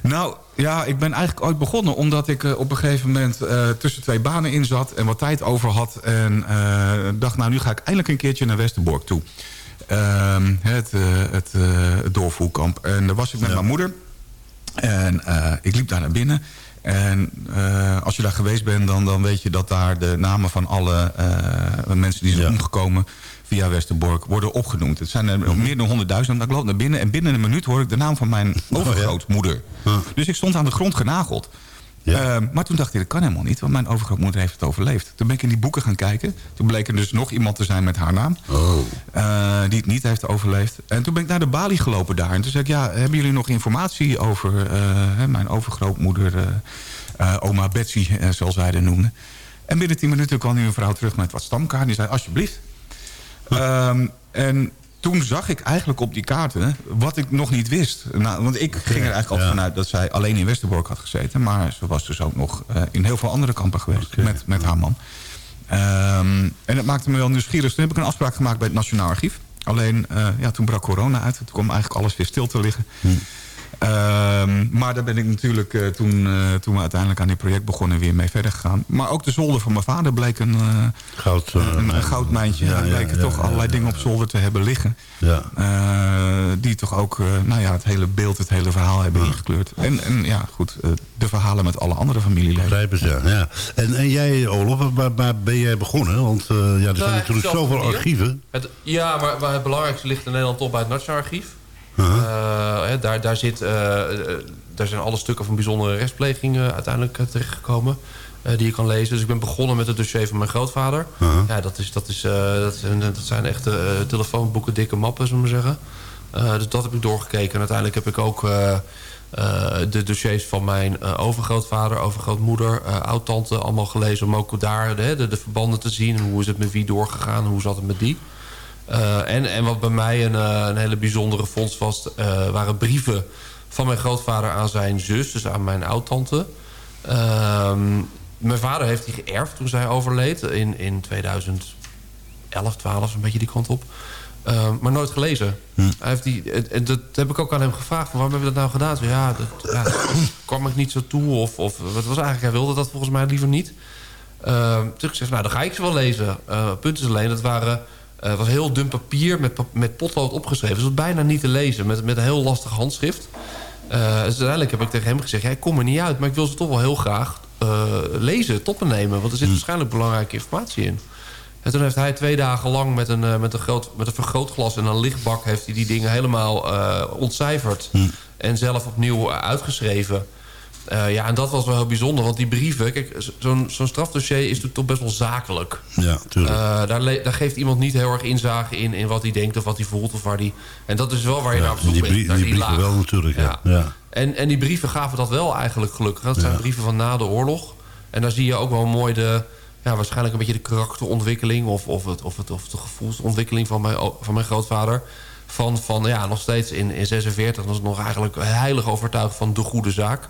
Nou, ja, ik ben eigenlijk ooit begonnen... omdat ik op een gegeven moment tussen twee banen in zat... en wat tijd over had. En dacht, nou, nu ga ik eindelijk een keertje naar Westerbork toe. Ehm, het, het, het doorvoerkamp. En daar was ik met ja. mijn moeder. En ik liep daar naar binnen... En uh, als je daar geweest bent, dan, dan weet je dat daar de namen van alle uh, mensen die zijn ja. omgekomen via Westerbork worden opgenoemd. Het zijn er mm -hmm. meer dan 100.000. Ik loop naar binnen en binnen een minuut hoor ik de naam van mijn overgrootmoeder. Oh, ja. Dus ik stond aan de grond genageld. Ja. Uh, maar toen dacht ik, dat kan helemaal niet, want mijn overgrootmoeder heeft het overleefd. Toen ben ik in die boeken gaan kijken. Toen bleek er dus nog iemand te zijn met haar naam. Oh. Uh, die het niet heeft overleefd. En toen ben ik naar de balie gelopen daar. En toen zei ik, ja, hebben jullie nog informatie over uh, mijn overgrootmoeder... oma Betsy, zoals wij dat noemden. En binnen tien minuten kwam nu een vrouw terug met wat stamkaart. Die zei, alsjeblieft. um, en toen zag ik eigenlijk op die kaarten wat ik nog niet wist. Nou, want ik ging er eigenlijk altijd vanuit dat zij alleen in Westerbork had gezeten. Maar ze was dus ook nog eh, in heel veel andere kampen geweest met, met haar man. Ehm, en dat maakte me wel nieuwsgierig. Toen heb ik een afspraak gemaakt bij het Nationaal Archief. Alleen, eh, ja, toen brak corona uit. Toen kwam eigenlijk alles weer stil te liggen. Ehm, maar daar ben ik natuurlijk eh, toen, eh, toen we uiteindelijk aan dit project begonnen weer mee verder gegaan. Maar ook de zolder van mijn vader bleek een, eh, Goud, een, een goudmijntje. ja, er bleken ja, toch ja, allerlei ja, dingen op zolder te hebben liggen. Ja. Eh, die toch ook eh, nou ja, het hele beeld, het hele verhaal hebben ingekleurd. En, en ja, goed, de verhalen met alle andere familieleden. Begrijpen ze, ja. ja. En, en jij, Olof, waar, waar ben jij begonnen? Want eh, ja, er zijn Nou, natuurlijk zoveel archieven. Het, ja, maar, maar het belangrijkste ligt in Nederland toch bij het Nationaal Archief. Uh-huh. Eh, hè, daar, daar, zit, eh, daar zijn alle stukken van bijzondere rechtspleging eh, uiteindelijk terechtgekomen. die je kan lezen. Dus ik ben begonnen met het dossier van mijn grootvader. Uh-huh. Ja, dat, is, dat, is, dat, zijn, dat zijn echte telefoonboeken, dikke mappen, zullen we maar zeggen. Dus dat heb ik doorgekeken. En uiteindelijk heb ik ook de dossiers van mijn overgrootvader, overgrootmoeder, oud-tante allemaal gelezen. Om ook daar de, de, de verbanden te zien. Hoe is het met wie doorgegaan, hoe zat het met die. Uh, en, en wat bij mij een, uh, een hele bijzondere fonds was... Uh, waren brieven van mijn grootvader aan zijn zus, dus aan mijn oud-tante. mijn vader heeft die geërfd toen zij overleed in, in 2011, 12, een beetje die kant op. maar nooit gelezen. Hm. Hij heeft die, en dat heb ik ook aan hem gevraagd. Van, waarom heb je dat nou gedaan? Zo, ja, dat, ja, kwam ik niet zo toe. Of, of wat was eigenlijk, hij wilde dat volgens mij liever niet. Uh, toen ik gezegd, nou, dan ga ik ze wel lezen. Uh, punt is alleen, dat waren... Het uh, was heel dun papier met, met potlood opgeschreven. Dus het was bijna niet te lezen. Met, met een heel lastig handschrift. Uh, dus uiteindelijk heb ik tegen hem gezegd... Ja, ik kom er niet uit, maar ik wil ze toch wel heel graag uh, lezen, toppen nemen. Want er zit waarschijnlijk belangrijke informatie in. En toen heeft hij twee dagen lang met een, met een, groot, met een vergrootglas en een lichtbak... heeft hij die dingen helemaal ontcijferd. Hm. En zelf opnieuw uitgeschreven. Uh, ja, en dat was wel heel bijzonder, want die brieven... Kijk, zo'n zo'n strafdossier is natuurlijk toch best wel zakelijk. Ja, tuurlijk. Uh, daar, daar, geeft iemand niet heel erg inzage in... in wat hij denkt of wat hij voelt of waar hij... En dat is wel waar je ja, naar op zoek die bent. Die die brieven laag. wel natuurlijk, ja. ja. En, en die brieven gaven dat wel eigenlijk gelukkig. Dat zijn Ja. brieven van na de oorlog. En daar zie je ook wel mooi de... Ja, waarschijnlijk een beetje de karakterontwikkeling... of, of, het, of, het, of de gevoelsontwikkeling van mijn, van mijn grootvader... Van, van ja, nog steeds in, in 46 was het nog eigenlijk heilig overtuigd van de goede zaak.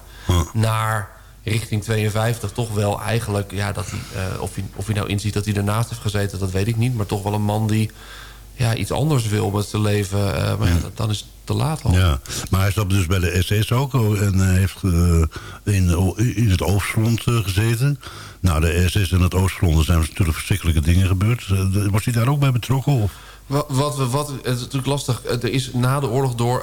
Naar richting 52 toch wel eigenlijk... Ja, dat hij, uh, of, hij, of hij nou inziet dat hij ernaast heeft gezeten, dat weet ik niet. Maar toch wel een man die ja, iets anders wil met zijn leven. Uh, maar ja, dan is het te laat al. Ja, maar hij zat dus bij de SS ook en uh, heeft in, in het Oostfront gezeten. Nou, de SS en het Oostfront, er zijn natuurlijk verschrikkelijke dingen gebeurd. was hij daar ook bij betrokken? Of? Wat, wat, wat, het is natuurlijk lastig. Er is na de oorlog door,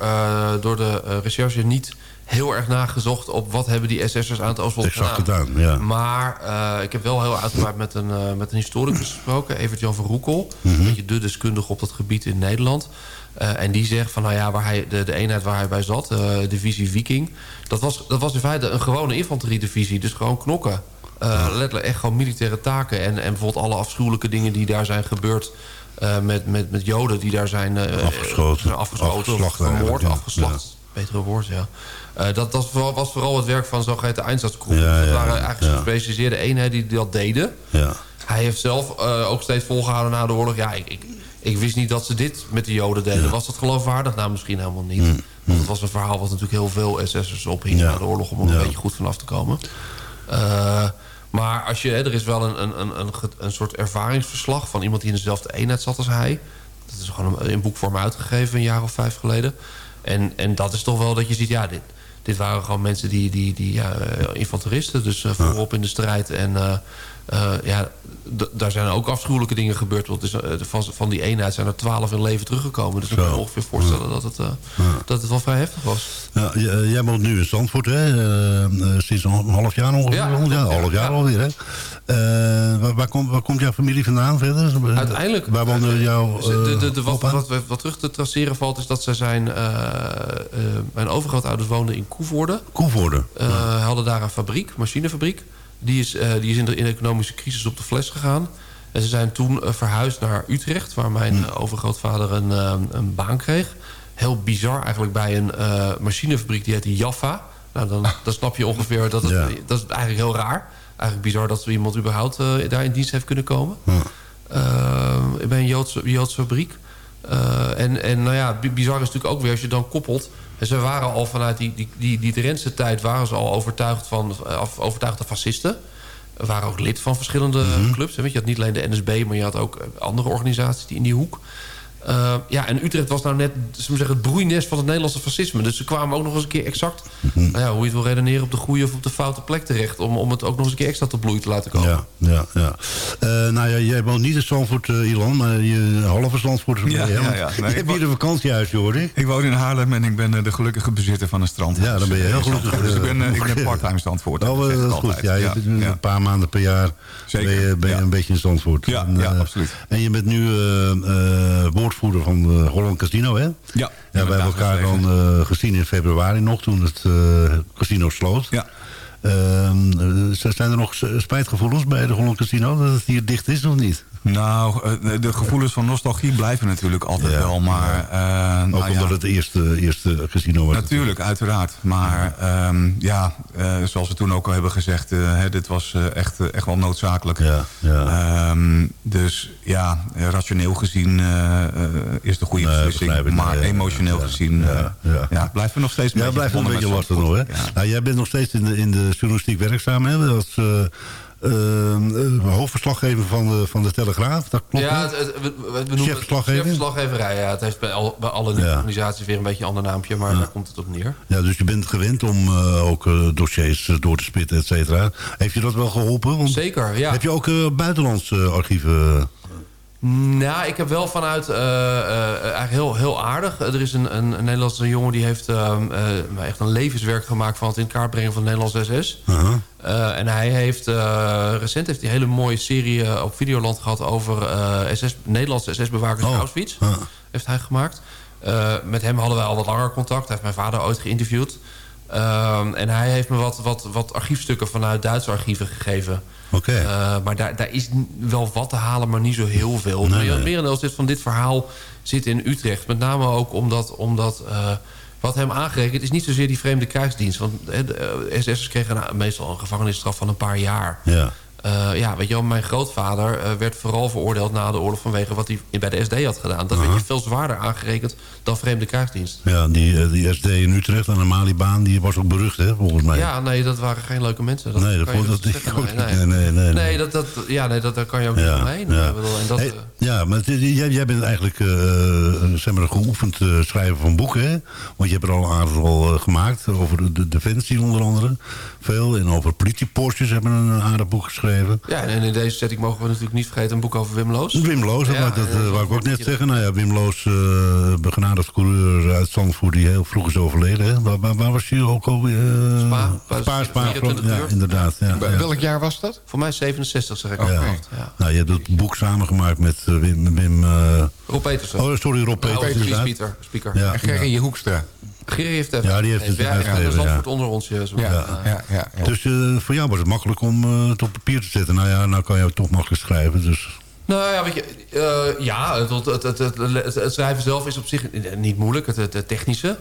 door de recherche niet heel erg nagezocht... op wat hebben die SS'ers aan het exact gedaan. gedaan ja. Maar uh, ik heb wel heel uitgebreid met een, met een historicus [clears throat] gesproken... Evert-Jan van Roekel. Mhm. Een beetje de deskundige op dat gebied in Nederland. en die zegt van, nou ja, waar hij, de, de eenheid waar hij bij zat... divisie Viking... Dat was, dat was in feite een gewone infanteriedivisie. Dus gewoon knokken. letterlijk echt gewoon militaire taken. En, en bijvoorbeeld alle afschuwelijke dingen die daar zijn gebeurd... Met, met, met joden die daar zijn afgeschoten, afgeschoten of vermoord, afgeslacht. Ja. Betere woord, ja. Uh, dat, dat was vooral het werk van zogeheten Einsatzgroep. Ja, dat ja, waren eigenlijk ja. gespecialiseerde eenheden die dat deden. Ja. Hij heeft zelf ook steeds volgehouden na de oorlog. Ja, ik, ik, ik, wist niet dat ze dit met de joden deden. Was dat geloofwaardig? Nou, misschien helemaal niet. Mm. Want het was een verhaal wat natuurlijk heel veel SS'ers ophing na de oorlog... om er een beetje goed vanaf te komen. Maar als je, hè, er is wel een, een, een, een, soort ervaringsverslag van iemand die in dezelfde eenheid zat als hij. Dat is gewoon in boekvorm uitgegeven een jaar of vijf geleden. En, en dat is toch wel dat je ziet, ja, dit, dit waren gewoon mensen die, die, die ja, infanteristen. Dus uh, voorop in de strijd. En uh, ja, daar zijn ook afschuwelijke dingen gebeurd. Want dus, van, van die eenheid zijn er twaalf in leven teruggekomen. Dus ik kan me ongeveer voorstellen dat, het, dat het wel vrij heftig was. Ja, jij woont nu in Zandvoort, hè? sinds een half jaar ongeveer. Ja, half jaar ja. alweer, hè? waar, waar, komt, waar komt jouw familie vandaan verder? Uiteindelijk. Waar woonde jouw de, de, de, wat, wat, wat, terug te traceren valt... is dat zij zijn... Uh, uh, mijn overgrootouders woonden in Koevoorde. Koevoorde. Hadden daar een fabriek, machinefabriek. Die is, die is in de, in de economische crisis op de fles gegaan. En ze zijn toen verhuisd naar Utrecht... waar mijn Hm. overgrootvader een, een baan kreeg. Heel bizar eigenlijk bij een machinefabriek die heette Jaffa. Nou, dan, dan snap je ongeveer dat het... Ja. Dat is eigenlijk heel raar eigenlijk bizar dat er iemand überhaupt daar in dienst heeft kunnen komen. Bij een Joodse, Joodse fabriek. Eh, en, en nou ja, bi- bizar is natuurlijk ook weer als je dan koppelt... En ze waren al vanuit die, die, die, die Drentse tijd... waren ze al overtuigd van af- overtuigde fascisten. Waren ook lid van verschillende clubs. Hè. Want Je had niet alleen de NSB, maar je had ook eh, andere organisaties die in die hoek. Eh, ja, en Utrecht was nou net zeggen, het broeinest van het Nederlandse fascisme. Dus ze kwamen ook nog eens een keer exact... nou ja, hoe je het wil redeneren op de goede of op de foute plek terecht... om, om het ook nog eens een keer extra tot bloei te laten komen. Ja, ja, ja. Eh, nou ja, jij woont niet in Zandvoort, eh, Ilan, maar je halve Zandvoort is Ja, mee, ja, ja. Je Nee, hebt ik hier een vakantiehuis, hoor ik. Ik woon in Haarlem en ik ben de gelukkige bezitter van een strand. Ja, dan ben je heel gelukkig. Dus ik ben, ik ben part-time Zandvoort. Oh, dat is goed. altijd. Ja, je Ja, bent ja. een paar maanden per jaar Zeker, ben je, ben je ja. een beetje in Zandvoort. Ja, En, ja, absoluut. En je bent nu eh, eh, woordvoerder van de Holland Casino, hè? Ja, Ja, we hebben elkaar dan eh, gezien in februari nog, toen het eh, casino sloot. Ja. Ehm, eh, zijn er nog spijtgevoelens bij de Holland Casino dat het hier dicht is of niet? Nou, eh, de- de gevoelens van nostalgie blijven natuurlijk altijd Ja, wel. Maar, eh, Ook nou ja, omdat het eerste, eerste casino was. Natuurlijk, uiteraard. Maar ehm, ja, eh, zoals we toen ook al hebben gezegd... hè, dit was echt, echt wel noodzakelijk. Ja, ja. Ehm, dus ja, rationeel gezien is het een goede beslissing. Maar Ja, emotioneel ja, gezien ja, ja. ja, blijven we nog steeds Ja, blijft een beetje lastig nog, hè? Nou, jij bent nog steeds in de, in de journalistiek werkzaam, hè? Als eh, eh, hoofdverslaggever van de, van de Telegraaf, dat klopt, Ja, het, het- we, we we noemen het Chefverslaggever? chefverslaggeverij. Ja, het heeft bij, al, bij alle Ja. organisaties weer een beetje een ander naampje, maar daar komt het op neer. Ja, dus je bent gewend om eh, ook eh, dossiers door te spitten, et cetera. Heeft je dat wel geholpen? Want Zeker, ja. Heb je ook buitenlandse archieven? Nou, ik heb wel vanuit eh, eh, eigenlijk heel, heel aardig. Er is een, een, een Nederlandse jongen die heeft ehm, eh, echt een levenswerk gemaakt van het in kaart brengen van Nederlands SS. Uh-huh. Eh, en hij heeft eh, recent heeft een hele mooie serie eh, op Videoland gehad over eh, SS, Nederlandse SS-bewakers in Auschwitz. Heeft hij gemaakt. Eh, met hem hadden wij al wat langer contact. Hij heeft mijn vader ooit geïnterviewd. Ehm, en hij heeft me wat, wat, wat archiefstukken vanuit Duitse archieven gegeven. Oké. Eh, maar daar, daar is wel wat te halen, maar niet zo heel veel. Nee, Nee. Merendeel van dit verhaal zit in Utrecht. Met name ook omdat, omdat eh, wat hem aangerekend is niet zozeer die vreemde krijgsdienst. Want eh, de SS'ers kregen meestal een gevangenisstraf van een paar jaar. Ja. Eh, ja, weet je wel, mijn grootvader eh, werd vooral veroordeeld na de oorlog vanwege wat hij bij de SD had gedaan. Dat werd je veel zwaarder aangerekend dan vreemde krijgsdienst. Ja, die, eh, die SD in Utrecht aan de Malibaan, die was ook berucht, hè, volgens mij. Ja, nee, dat waren geen leuke mensen. Nee, dat vond- dat ik ook niet. Nee, nee, nee, nee. dat, dat, ja, nee dat, daar kan je ook Ja, niet omheen. ja. Ik bedoel, en dat, Hey, ja, maar jij, jij bent eigenlijk een- zeg maar, geoefend schrijver van boeken. Hè? Want je hebt er al een aantal gemaakt. Over de, de defensie onder andere. Veel. En over politiepostjes hebben een aardig boek geschreven. Ja, en in deze setting mogen we natuurlijk niet vergeten... een boek over Wim Loos. Wim Loos, dat, Ja, wou ik- dat en- eh, wou ik ook net zeggen. Nou ja, Wim Loos, eh begenadigd coureur uit Zandvoort... die heel vroeg is overleden. Hè? Waar, waar, waar was hij ook alweer? Uh, Spa, Spa, Spa, 24 ja, inderdaad. Ja, ja. Welk jaar was dat? Voor mij 67, zeg ik Ja. al. Ja. Nou, je hebt het boek samengemaakt met eh, Wim... Wim eh, Rob Petersen. Oh, sorry, Rob De oude Petersen. speaker. speaker. Ja, En Gerrie Hoekstra. Gerrie heeft het Ja, die heeft het ja, uitgegeven, onder ons. Ja. Ja, Ja. ja, ja. ja. Dus eh, voor jou was het makkelijk om eh, het op papier te zetten. Nou ja, nou kan je het toch makkelijk schrijven. Dus Nou ja, weet je, eh, ja, het, het, het, het, het- het schrijven zelf is op zich niet moeilijk, het, het, het technische.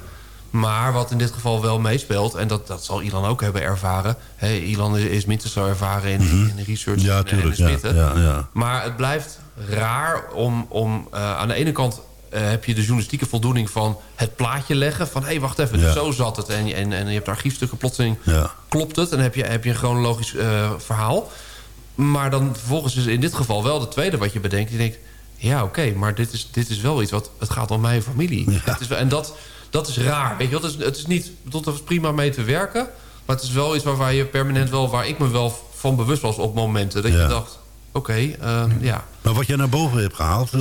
Maar wat in dit geval wel meespeelt, en dat, dat zal Ilan ook hebben ervaren. Hè, Ilan is- minstens zo ervaren in, in de research Mhm. Ja, en, tuurlijk, en ja, smitten. ja, ja. Maar het blijft raar om, om eh, aan de ene kant eh, heb je de journalistieke voldoening van het plaatje leggen. Van hé, hey, wacht even, Ja. zo zat het. En, je- en, en je hebt archiefstukken, plotseling ja. klopt het. En dan heb je, heb je een chronologisch eh, verhaal. Maar dan vervolgens is in dit geval wel de tweede wat je bedenkt. Je denkt, ja oké, maar dit is, dit is wel iets wat... Het gaat om mijn familie. Het is, en dat, dat is raar. Weet je, wel? het, is, het is niet... Tot er is prima mee te werken. Maar het is wel iets waar, waar je permanent wel... Waar ik me wel van bewust was op momenten. Dat je dacht, oké, eh, ja. Maar wat jij naar boven hebt gehaald, eh,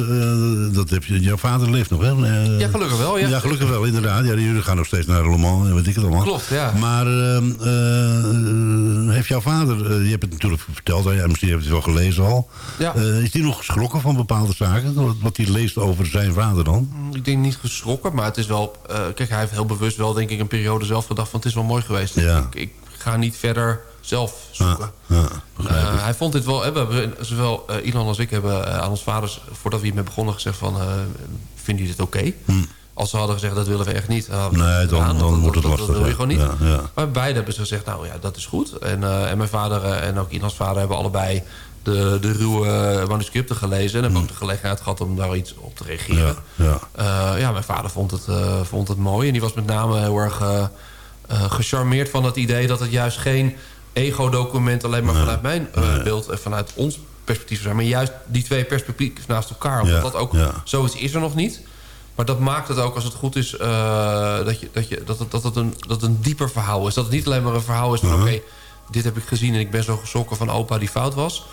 dat heb je, jouw vader leeft nog, hè? Eh, Ja, gelukkig wel, ja. gelukkig wel, inderdaad. Ja, jullie gaan nog steeds naar Le Mans en weet ik het allemaal. Klopt, ja. Maar ehm, eh, heeft jouw vader, eh, je hebt het natuurlijk verteld, misschien heeft hij het wel gelezen al. Ja. Eh, is hij nog geschrokken van bepaalde zaken? Wat, wat hij leest over zijn vader dan? Ik denk niet geschrokken, maar het is wel... eh, kijk, hij heeft heel bewust wel, denk ik, een periode zelf gedacht... van het is wel mooi geweest. Ja. Ik, ik ga niet verder zelf zoeken. Ja. Eh, hij vond dit wel... hebben, zowel eh, Ilan als ik hebben eh, aan ons vaders... voordat we hiermee begonnen gezegd van... vinden jullie dit oké? Als ze hadden gezegd, dat willen we echt niet. Nee, dan- dan wordt het lastig, Dat wil je gewoon niet. Maar beide hebben ze gezegd, nou ja, dat is goed. En, en mijn vader en ook Ilans vader hebben allebei... de, de ruwe manuscripten gelezen. En heb ook de gelegenheid gehad om daar iets op te reageren. Ja. Ja, mijn vader vond het, vond het mooi. En die was met name heel erg eh, gecharmeerd van het idee... dat het juist geen ego-document alleen maar vanuit mijn eh, beeld... en vanuit ons perspectief zijn. Maar juist die twee perspectieven naast elkaar. Omdat Ja, dat ook, ja. zoiets is er nog niet. Maar dat maakt het ook, als het goed is... eh, dat, je, dat, je, dat, het, dat, het een, dat het een dieper verhaal is. Dat het niet alleen maar een verhaal is van... Oké, dit heb ik gezien en ik ben zo geschrokken van opa die fout was.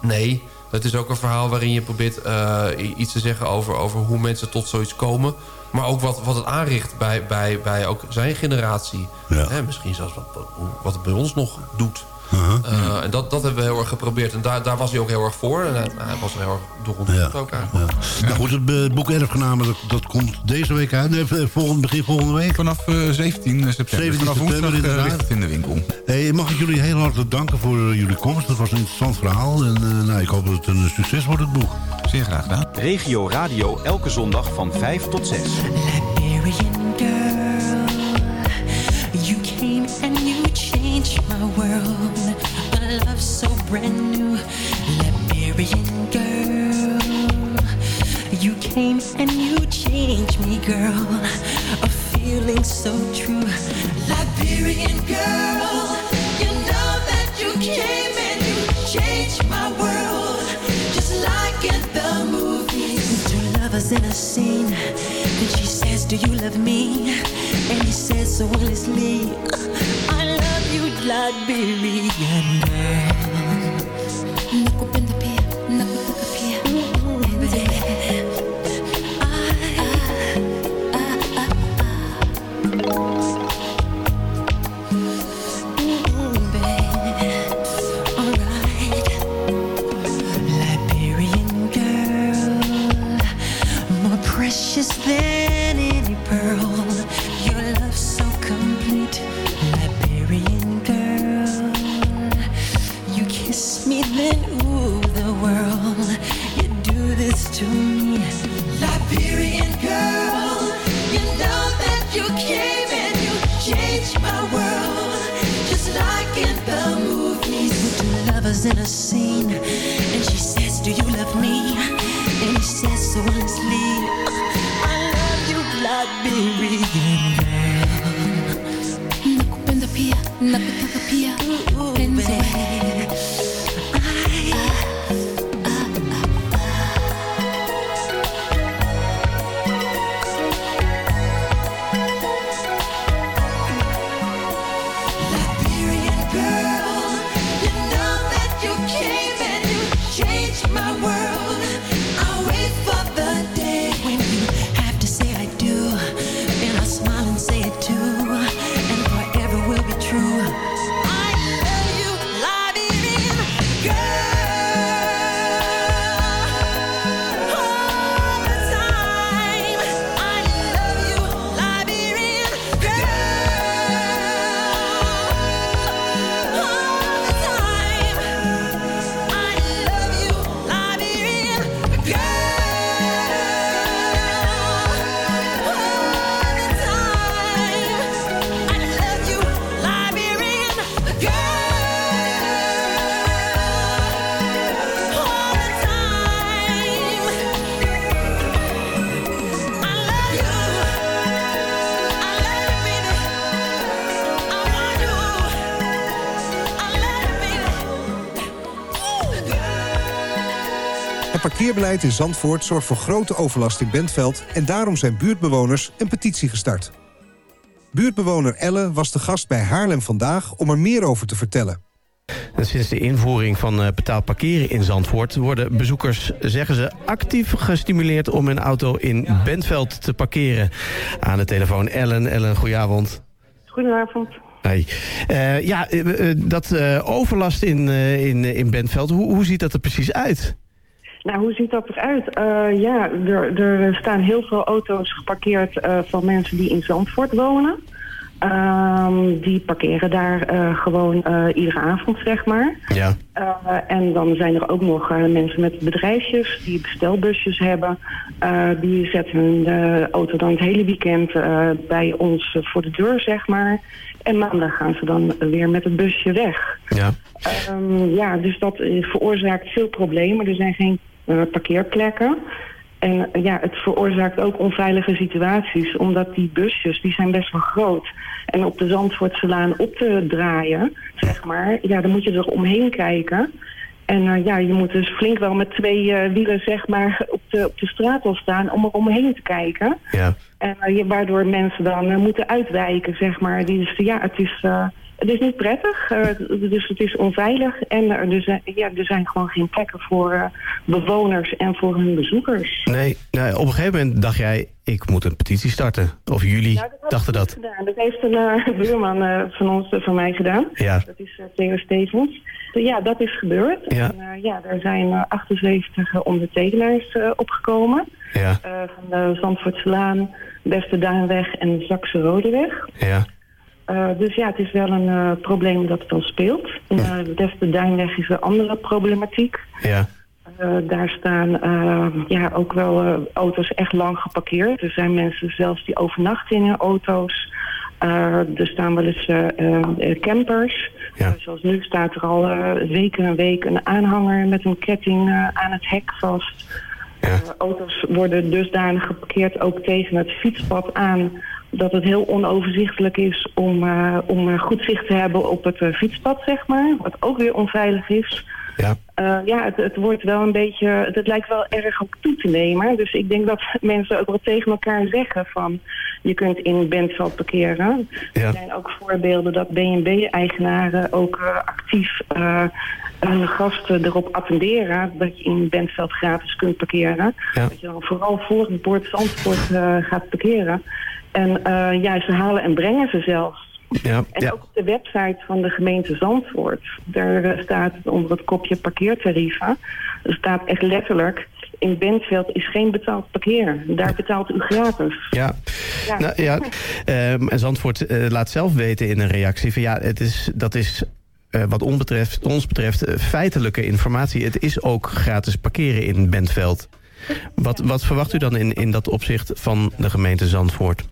Nee, het is ook een verhaal waarin je probeert eh, iets te zeggen over, over hoe mensen tot zoiets komen. Maar ook wat, wat het aanricht bij, bij, bij ook zijn generatie. Hè, misschien zelfs wat, wat, wat het bij ons nog doet. Eh, en dat, dat hebben we heel erg geprobeerd. En daar, daar was hij ook heel erg voor. En hij, hij was er heel erg door ook eigenlijk. Nou goed, het eh, boek Erfgenamen, dat, dat komt deze week uit. Nee, volgende, begin volgende week. Vanaf eh, 17 september. 17 Vanaf september woensdag, eh, inderdaad. ligt het in de winkel. Hey, mag ik jullie heel hartelijk danken voor eh, jullie komst. Dat was een interessant verhaal. En eh, nou, ik hoop dat het een succes wordt, het boek. Zeer graag gedaan. Regio Radio elke zondag van 5 tot 6. Liberian girl, you came and you changed my world. Brand new. Liberian girl, you came and you changed me, girl. A feeling so true. Liberian girl, you know that you came and you changed my world. Just like in the movies. Two lovers in a scene. Then she says, Do you love me? And he says so honestly, I love you, Liberian girl. Nakutaka pia, Het parkeerbeleid in Zandvoort zorgt voor grote overlast in Bentveld... en daarom zijn buurtbewoners een petitie gestart. Buurtbewoner Elle was de gast bij Haarlem Vandaag om er meer over te vertellen. En Sinds de invoering van eh, betaald parkeren in Zandvoort... worden bezoekers, zeggen ze, actief gestimuleerd... om hun auto in Bentveld te parkeren. Aan de telefoon Ellen. Ellen, goedenavond. Goedenavond. Hey. Eh, ja, eh, dat eh, overlast in, eh, in, in Bentveld, hoe, hoe ziet dat er precies uit? Nou, hoe ziet dat eruit? Eh ja, er, er staan heel veel auto's geparkeerd eh, van mensen die in Zandvoort wonen. Ehm, die parkeren daar eh, gewoon iedere avond, zeg maar. Ja. En dan zijn er ook nog mensen met bedrijfjes die bestelbusjes hebben. Die zetten hun auto dan het hele weekend bij ons voor de deur, zeg maar. En maandag gaan ze dan weer met het busje weg. Ja. Ehm, ja, dus dat veroorzaakt veel problemen. Er zijn geen parkeerplekken. En eh, ja, het veroorzaakt ook onveilige situaties, omdat die busjes, die zijn best wel groot. En op de Zandvoortselaan op te draaien, zeg maar, ja, dan moet je er omheen kijken. En eh, ja, je moet dus flink wel met twee eh, wielen, zeg maar, op de, op de straat al staan om er omheen te kijken. Ja. En eh, je- waardoor mensen dan eh, moeten uitwijken, zeg maar. Die, dus ja, het is, eh, het is niet prettig, eh, dus het is onveilig. En er, zijn, ja, er zijn gewoon geen plekken voor eh, bewoners en voor hun bezoekers. Nee, nou, op een gegeven moment dacht jij, ik moet een petitie starten. Of jullie Nou, dat dachten dat. Gedaan. Dat heeft een eh, [laughs] buurman van ons, van mij gedaan. Ja. Dat is Theo Stevens. Ja, dat is gebeurd. Ja. En, ja, daar zijn eh, 78 ondertekenaars opgekomen. Ja. Van de Zandvoortselaan, Westerduinweg en de Zakse Rodeweg. Ja. Eh, dus ja, het is wel een eh, probleem dat het al speelt. In uh, Westerduinweg is een andere problematiek. Ja. Daar staan ja, ook wel auto's echt lang geparkeerd. Er zijn mensen zelfs die overnachten in hun auto's. Er staan wel eens campers. Eh, zoals nu staat er al weken en week een aanhanger met een ketting aan het hek vast. Eh, auto's worden dusdanig geparkeerd ook tegen het fietspad aan dat het heel onoverzichtelijk is om, eh, om goed zicht te hebben op het eh, fietspad, zeg maar. Wat ook weer onveilig is. Ja. Ja, het, het wordt wel een beetje, het, lijkt wel erg ook toe te nemen. Dus ik denk dat [laughs] mensen ook wel tegen elkaar zeggen van je kunt in Bentveld parkeren. Er zijn ook voorbeelden dat B&B-eigenaren ook actief hun gasten erop attenderen dat je in Bentveld gratis kunt parkeren. Dat je dan vooral voor het bord Zandvoort eh, gaat parkeren. En eh, ja, ze halen en brengen ze zelfs. Ja. En ook op de website van de gemeente Zandvoort. Daar eh, staat onder het kopje parkeertarieven. Er staat echt letterlijk... in Bentveld is geen betaald parkeren. Daar betaalt u gratis. Ja, Ja. Nou, ja. Ehm, en Zandvoort eh, laat zelf weten in een reactie van ja, het is, dat is eh, wat ons betreft, ons betreft eh, feitelijke informatie. Het is ook gratis parkeren in Bentveld. Wat, wat verwacht u dan in, in dat opzicht van de gemeente Zandvoort?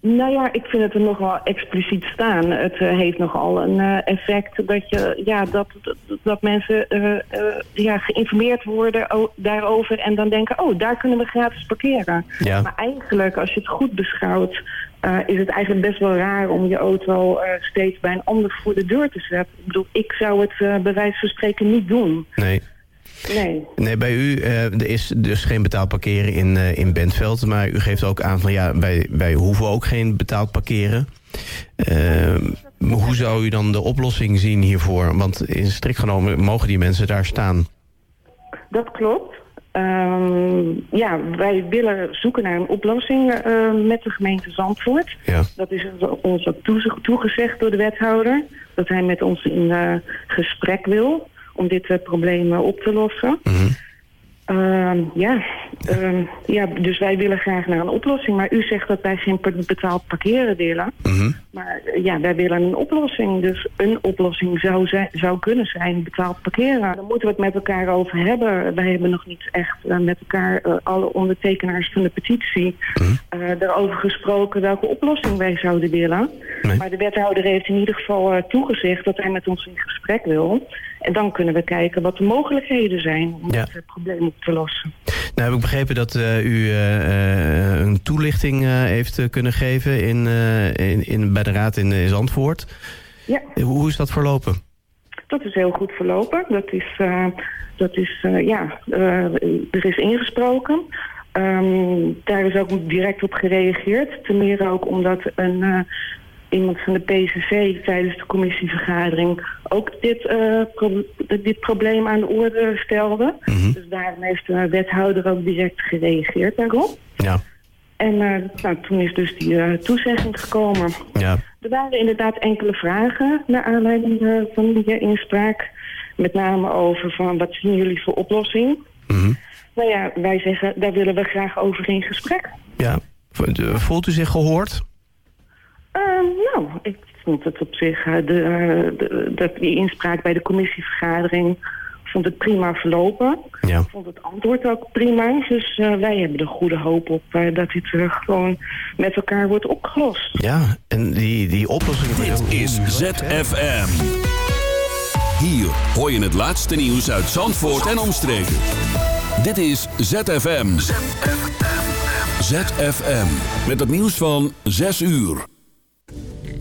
Nou ja, ik vind het er nog wel expliciet staan. Het eh, heeft nogal een effect dat, je, ja, dat, dat, dat mensen ja, geïnformeerd worden daarover... en dan denken, oh, daar kunnen we gratis parkeren. Ja. Maar eigenlijk, als je het goed beschouwt... eh, is het eigenlijk best wel raar om je auto eh, steeds bij een ander voor de deur te zetten. Ik bedoel, ik zou het eh, bij wijze van spreken niet doen. Nee. Nee. Nee, bij u uh, er is dus geen betaald parkeren in, uh, in Bentveld. Maar u geeft ook aan van ja, wij, wij hoeven ook geen betaald parkeren. Uh, hoe zou u dan de oplossing zien hiervoor? Want in strikt genomen mogen die mensen daar staan. Dat klopt. Um, ja, wij willen zoeken naar een oplossing uh, met de gemeente Zandvoort. Ja. Dat is ons ook toegezegd door de wethouder. Dat hij met ons in uh, gesprek wil om dit uh, probleem op te lossen. Mm -hmm. ja, ja, dus wij willen graag naar een oplossing. Maar u zegt dat wij geen betaald parkeren willen. Mhm. Mm -hmm. Maar ja, wij willen een oplossing. Dus een oplossing zou, zijn, zou kunnen zijn betaald parkeren. Daar moeten we het met elkaar over hebben. Wij hebben nog niet echt uh, met elkaar, uh, alle ondertekenaars van de petitie, Mhm. daarover gesproken welke oplossing wij zouden willen. Nee. Maar de wethouder heeft in ieder geval toegezegd dat hij met ons in gesprek wil. En dan kunnen we kijken wat de mogelijkheden zijn om ja. het probleem op te lossen. Nou heb ik begrepen dat uh, u uh, een toelichting uh, heeft kunnen geven in, in, in, bij de raad in, Zandvoort. Ja. Hoe is dat verlopen? Dat is heel goed verlopen. Dat is, dat is ja, er is ingesproken. Um, daar is ook direct op gereageerd. Ten meer ook omdat een iemand van de PCV tijdens de commissievergadering ook dit, uh, pro dit probleem aan de orde stelde. Mm -hmm. Dus daarom heeft de wethouder ook direct gereageerd daarop. Ja. En uh, nou, toen is dus die uh, toezegging gekomen. Ja. Er waren inderdaad enkele vragen naar aanleiding van die inspraak. Met name over van wat zien jullie voor oplossing? Mm -hmm. Nou ja, wij zeggen daar willen we graag over in gesprek. Ja. Voelt u zich gehoord? Eh, nou, ik vond het op zich, eh, de, eh, de, de, die inspraak bij de commissievergadering vond het prima verlopen. Ja. Ik vond het antwoord ook prima. Dus eh, wij hebben er goede hoop op dat dit eh, gewoon met elkaar wordt opgelost. Ja, en die, die oplossing... Dit is ZFM. Hier hoor je het laatste nieuws uit Zandvoort en omstreken. Dit is ZFM. ZFM. Met het nieuws van 6 uur.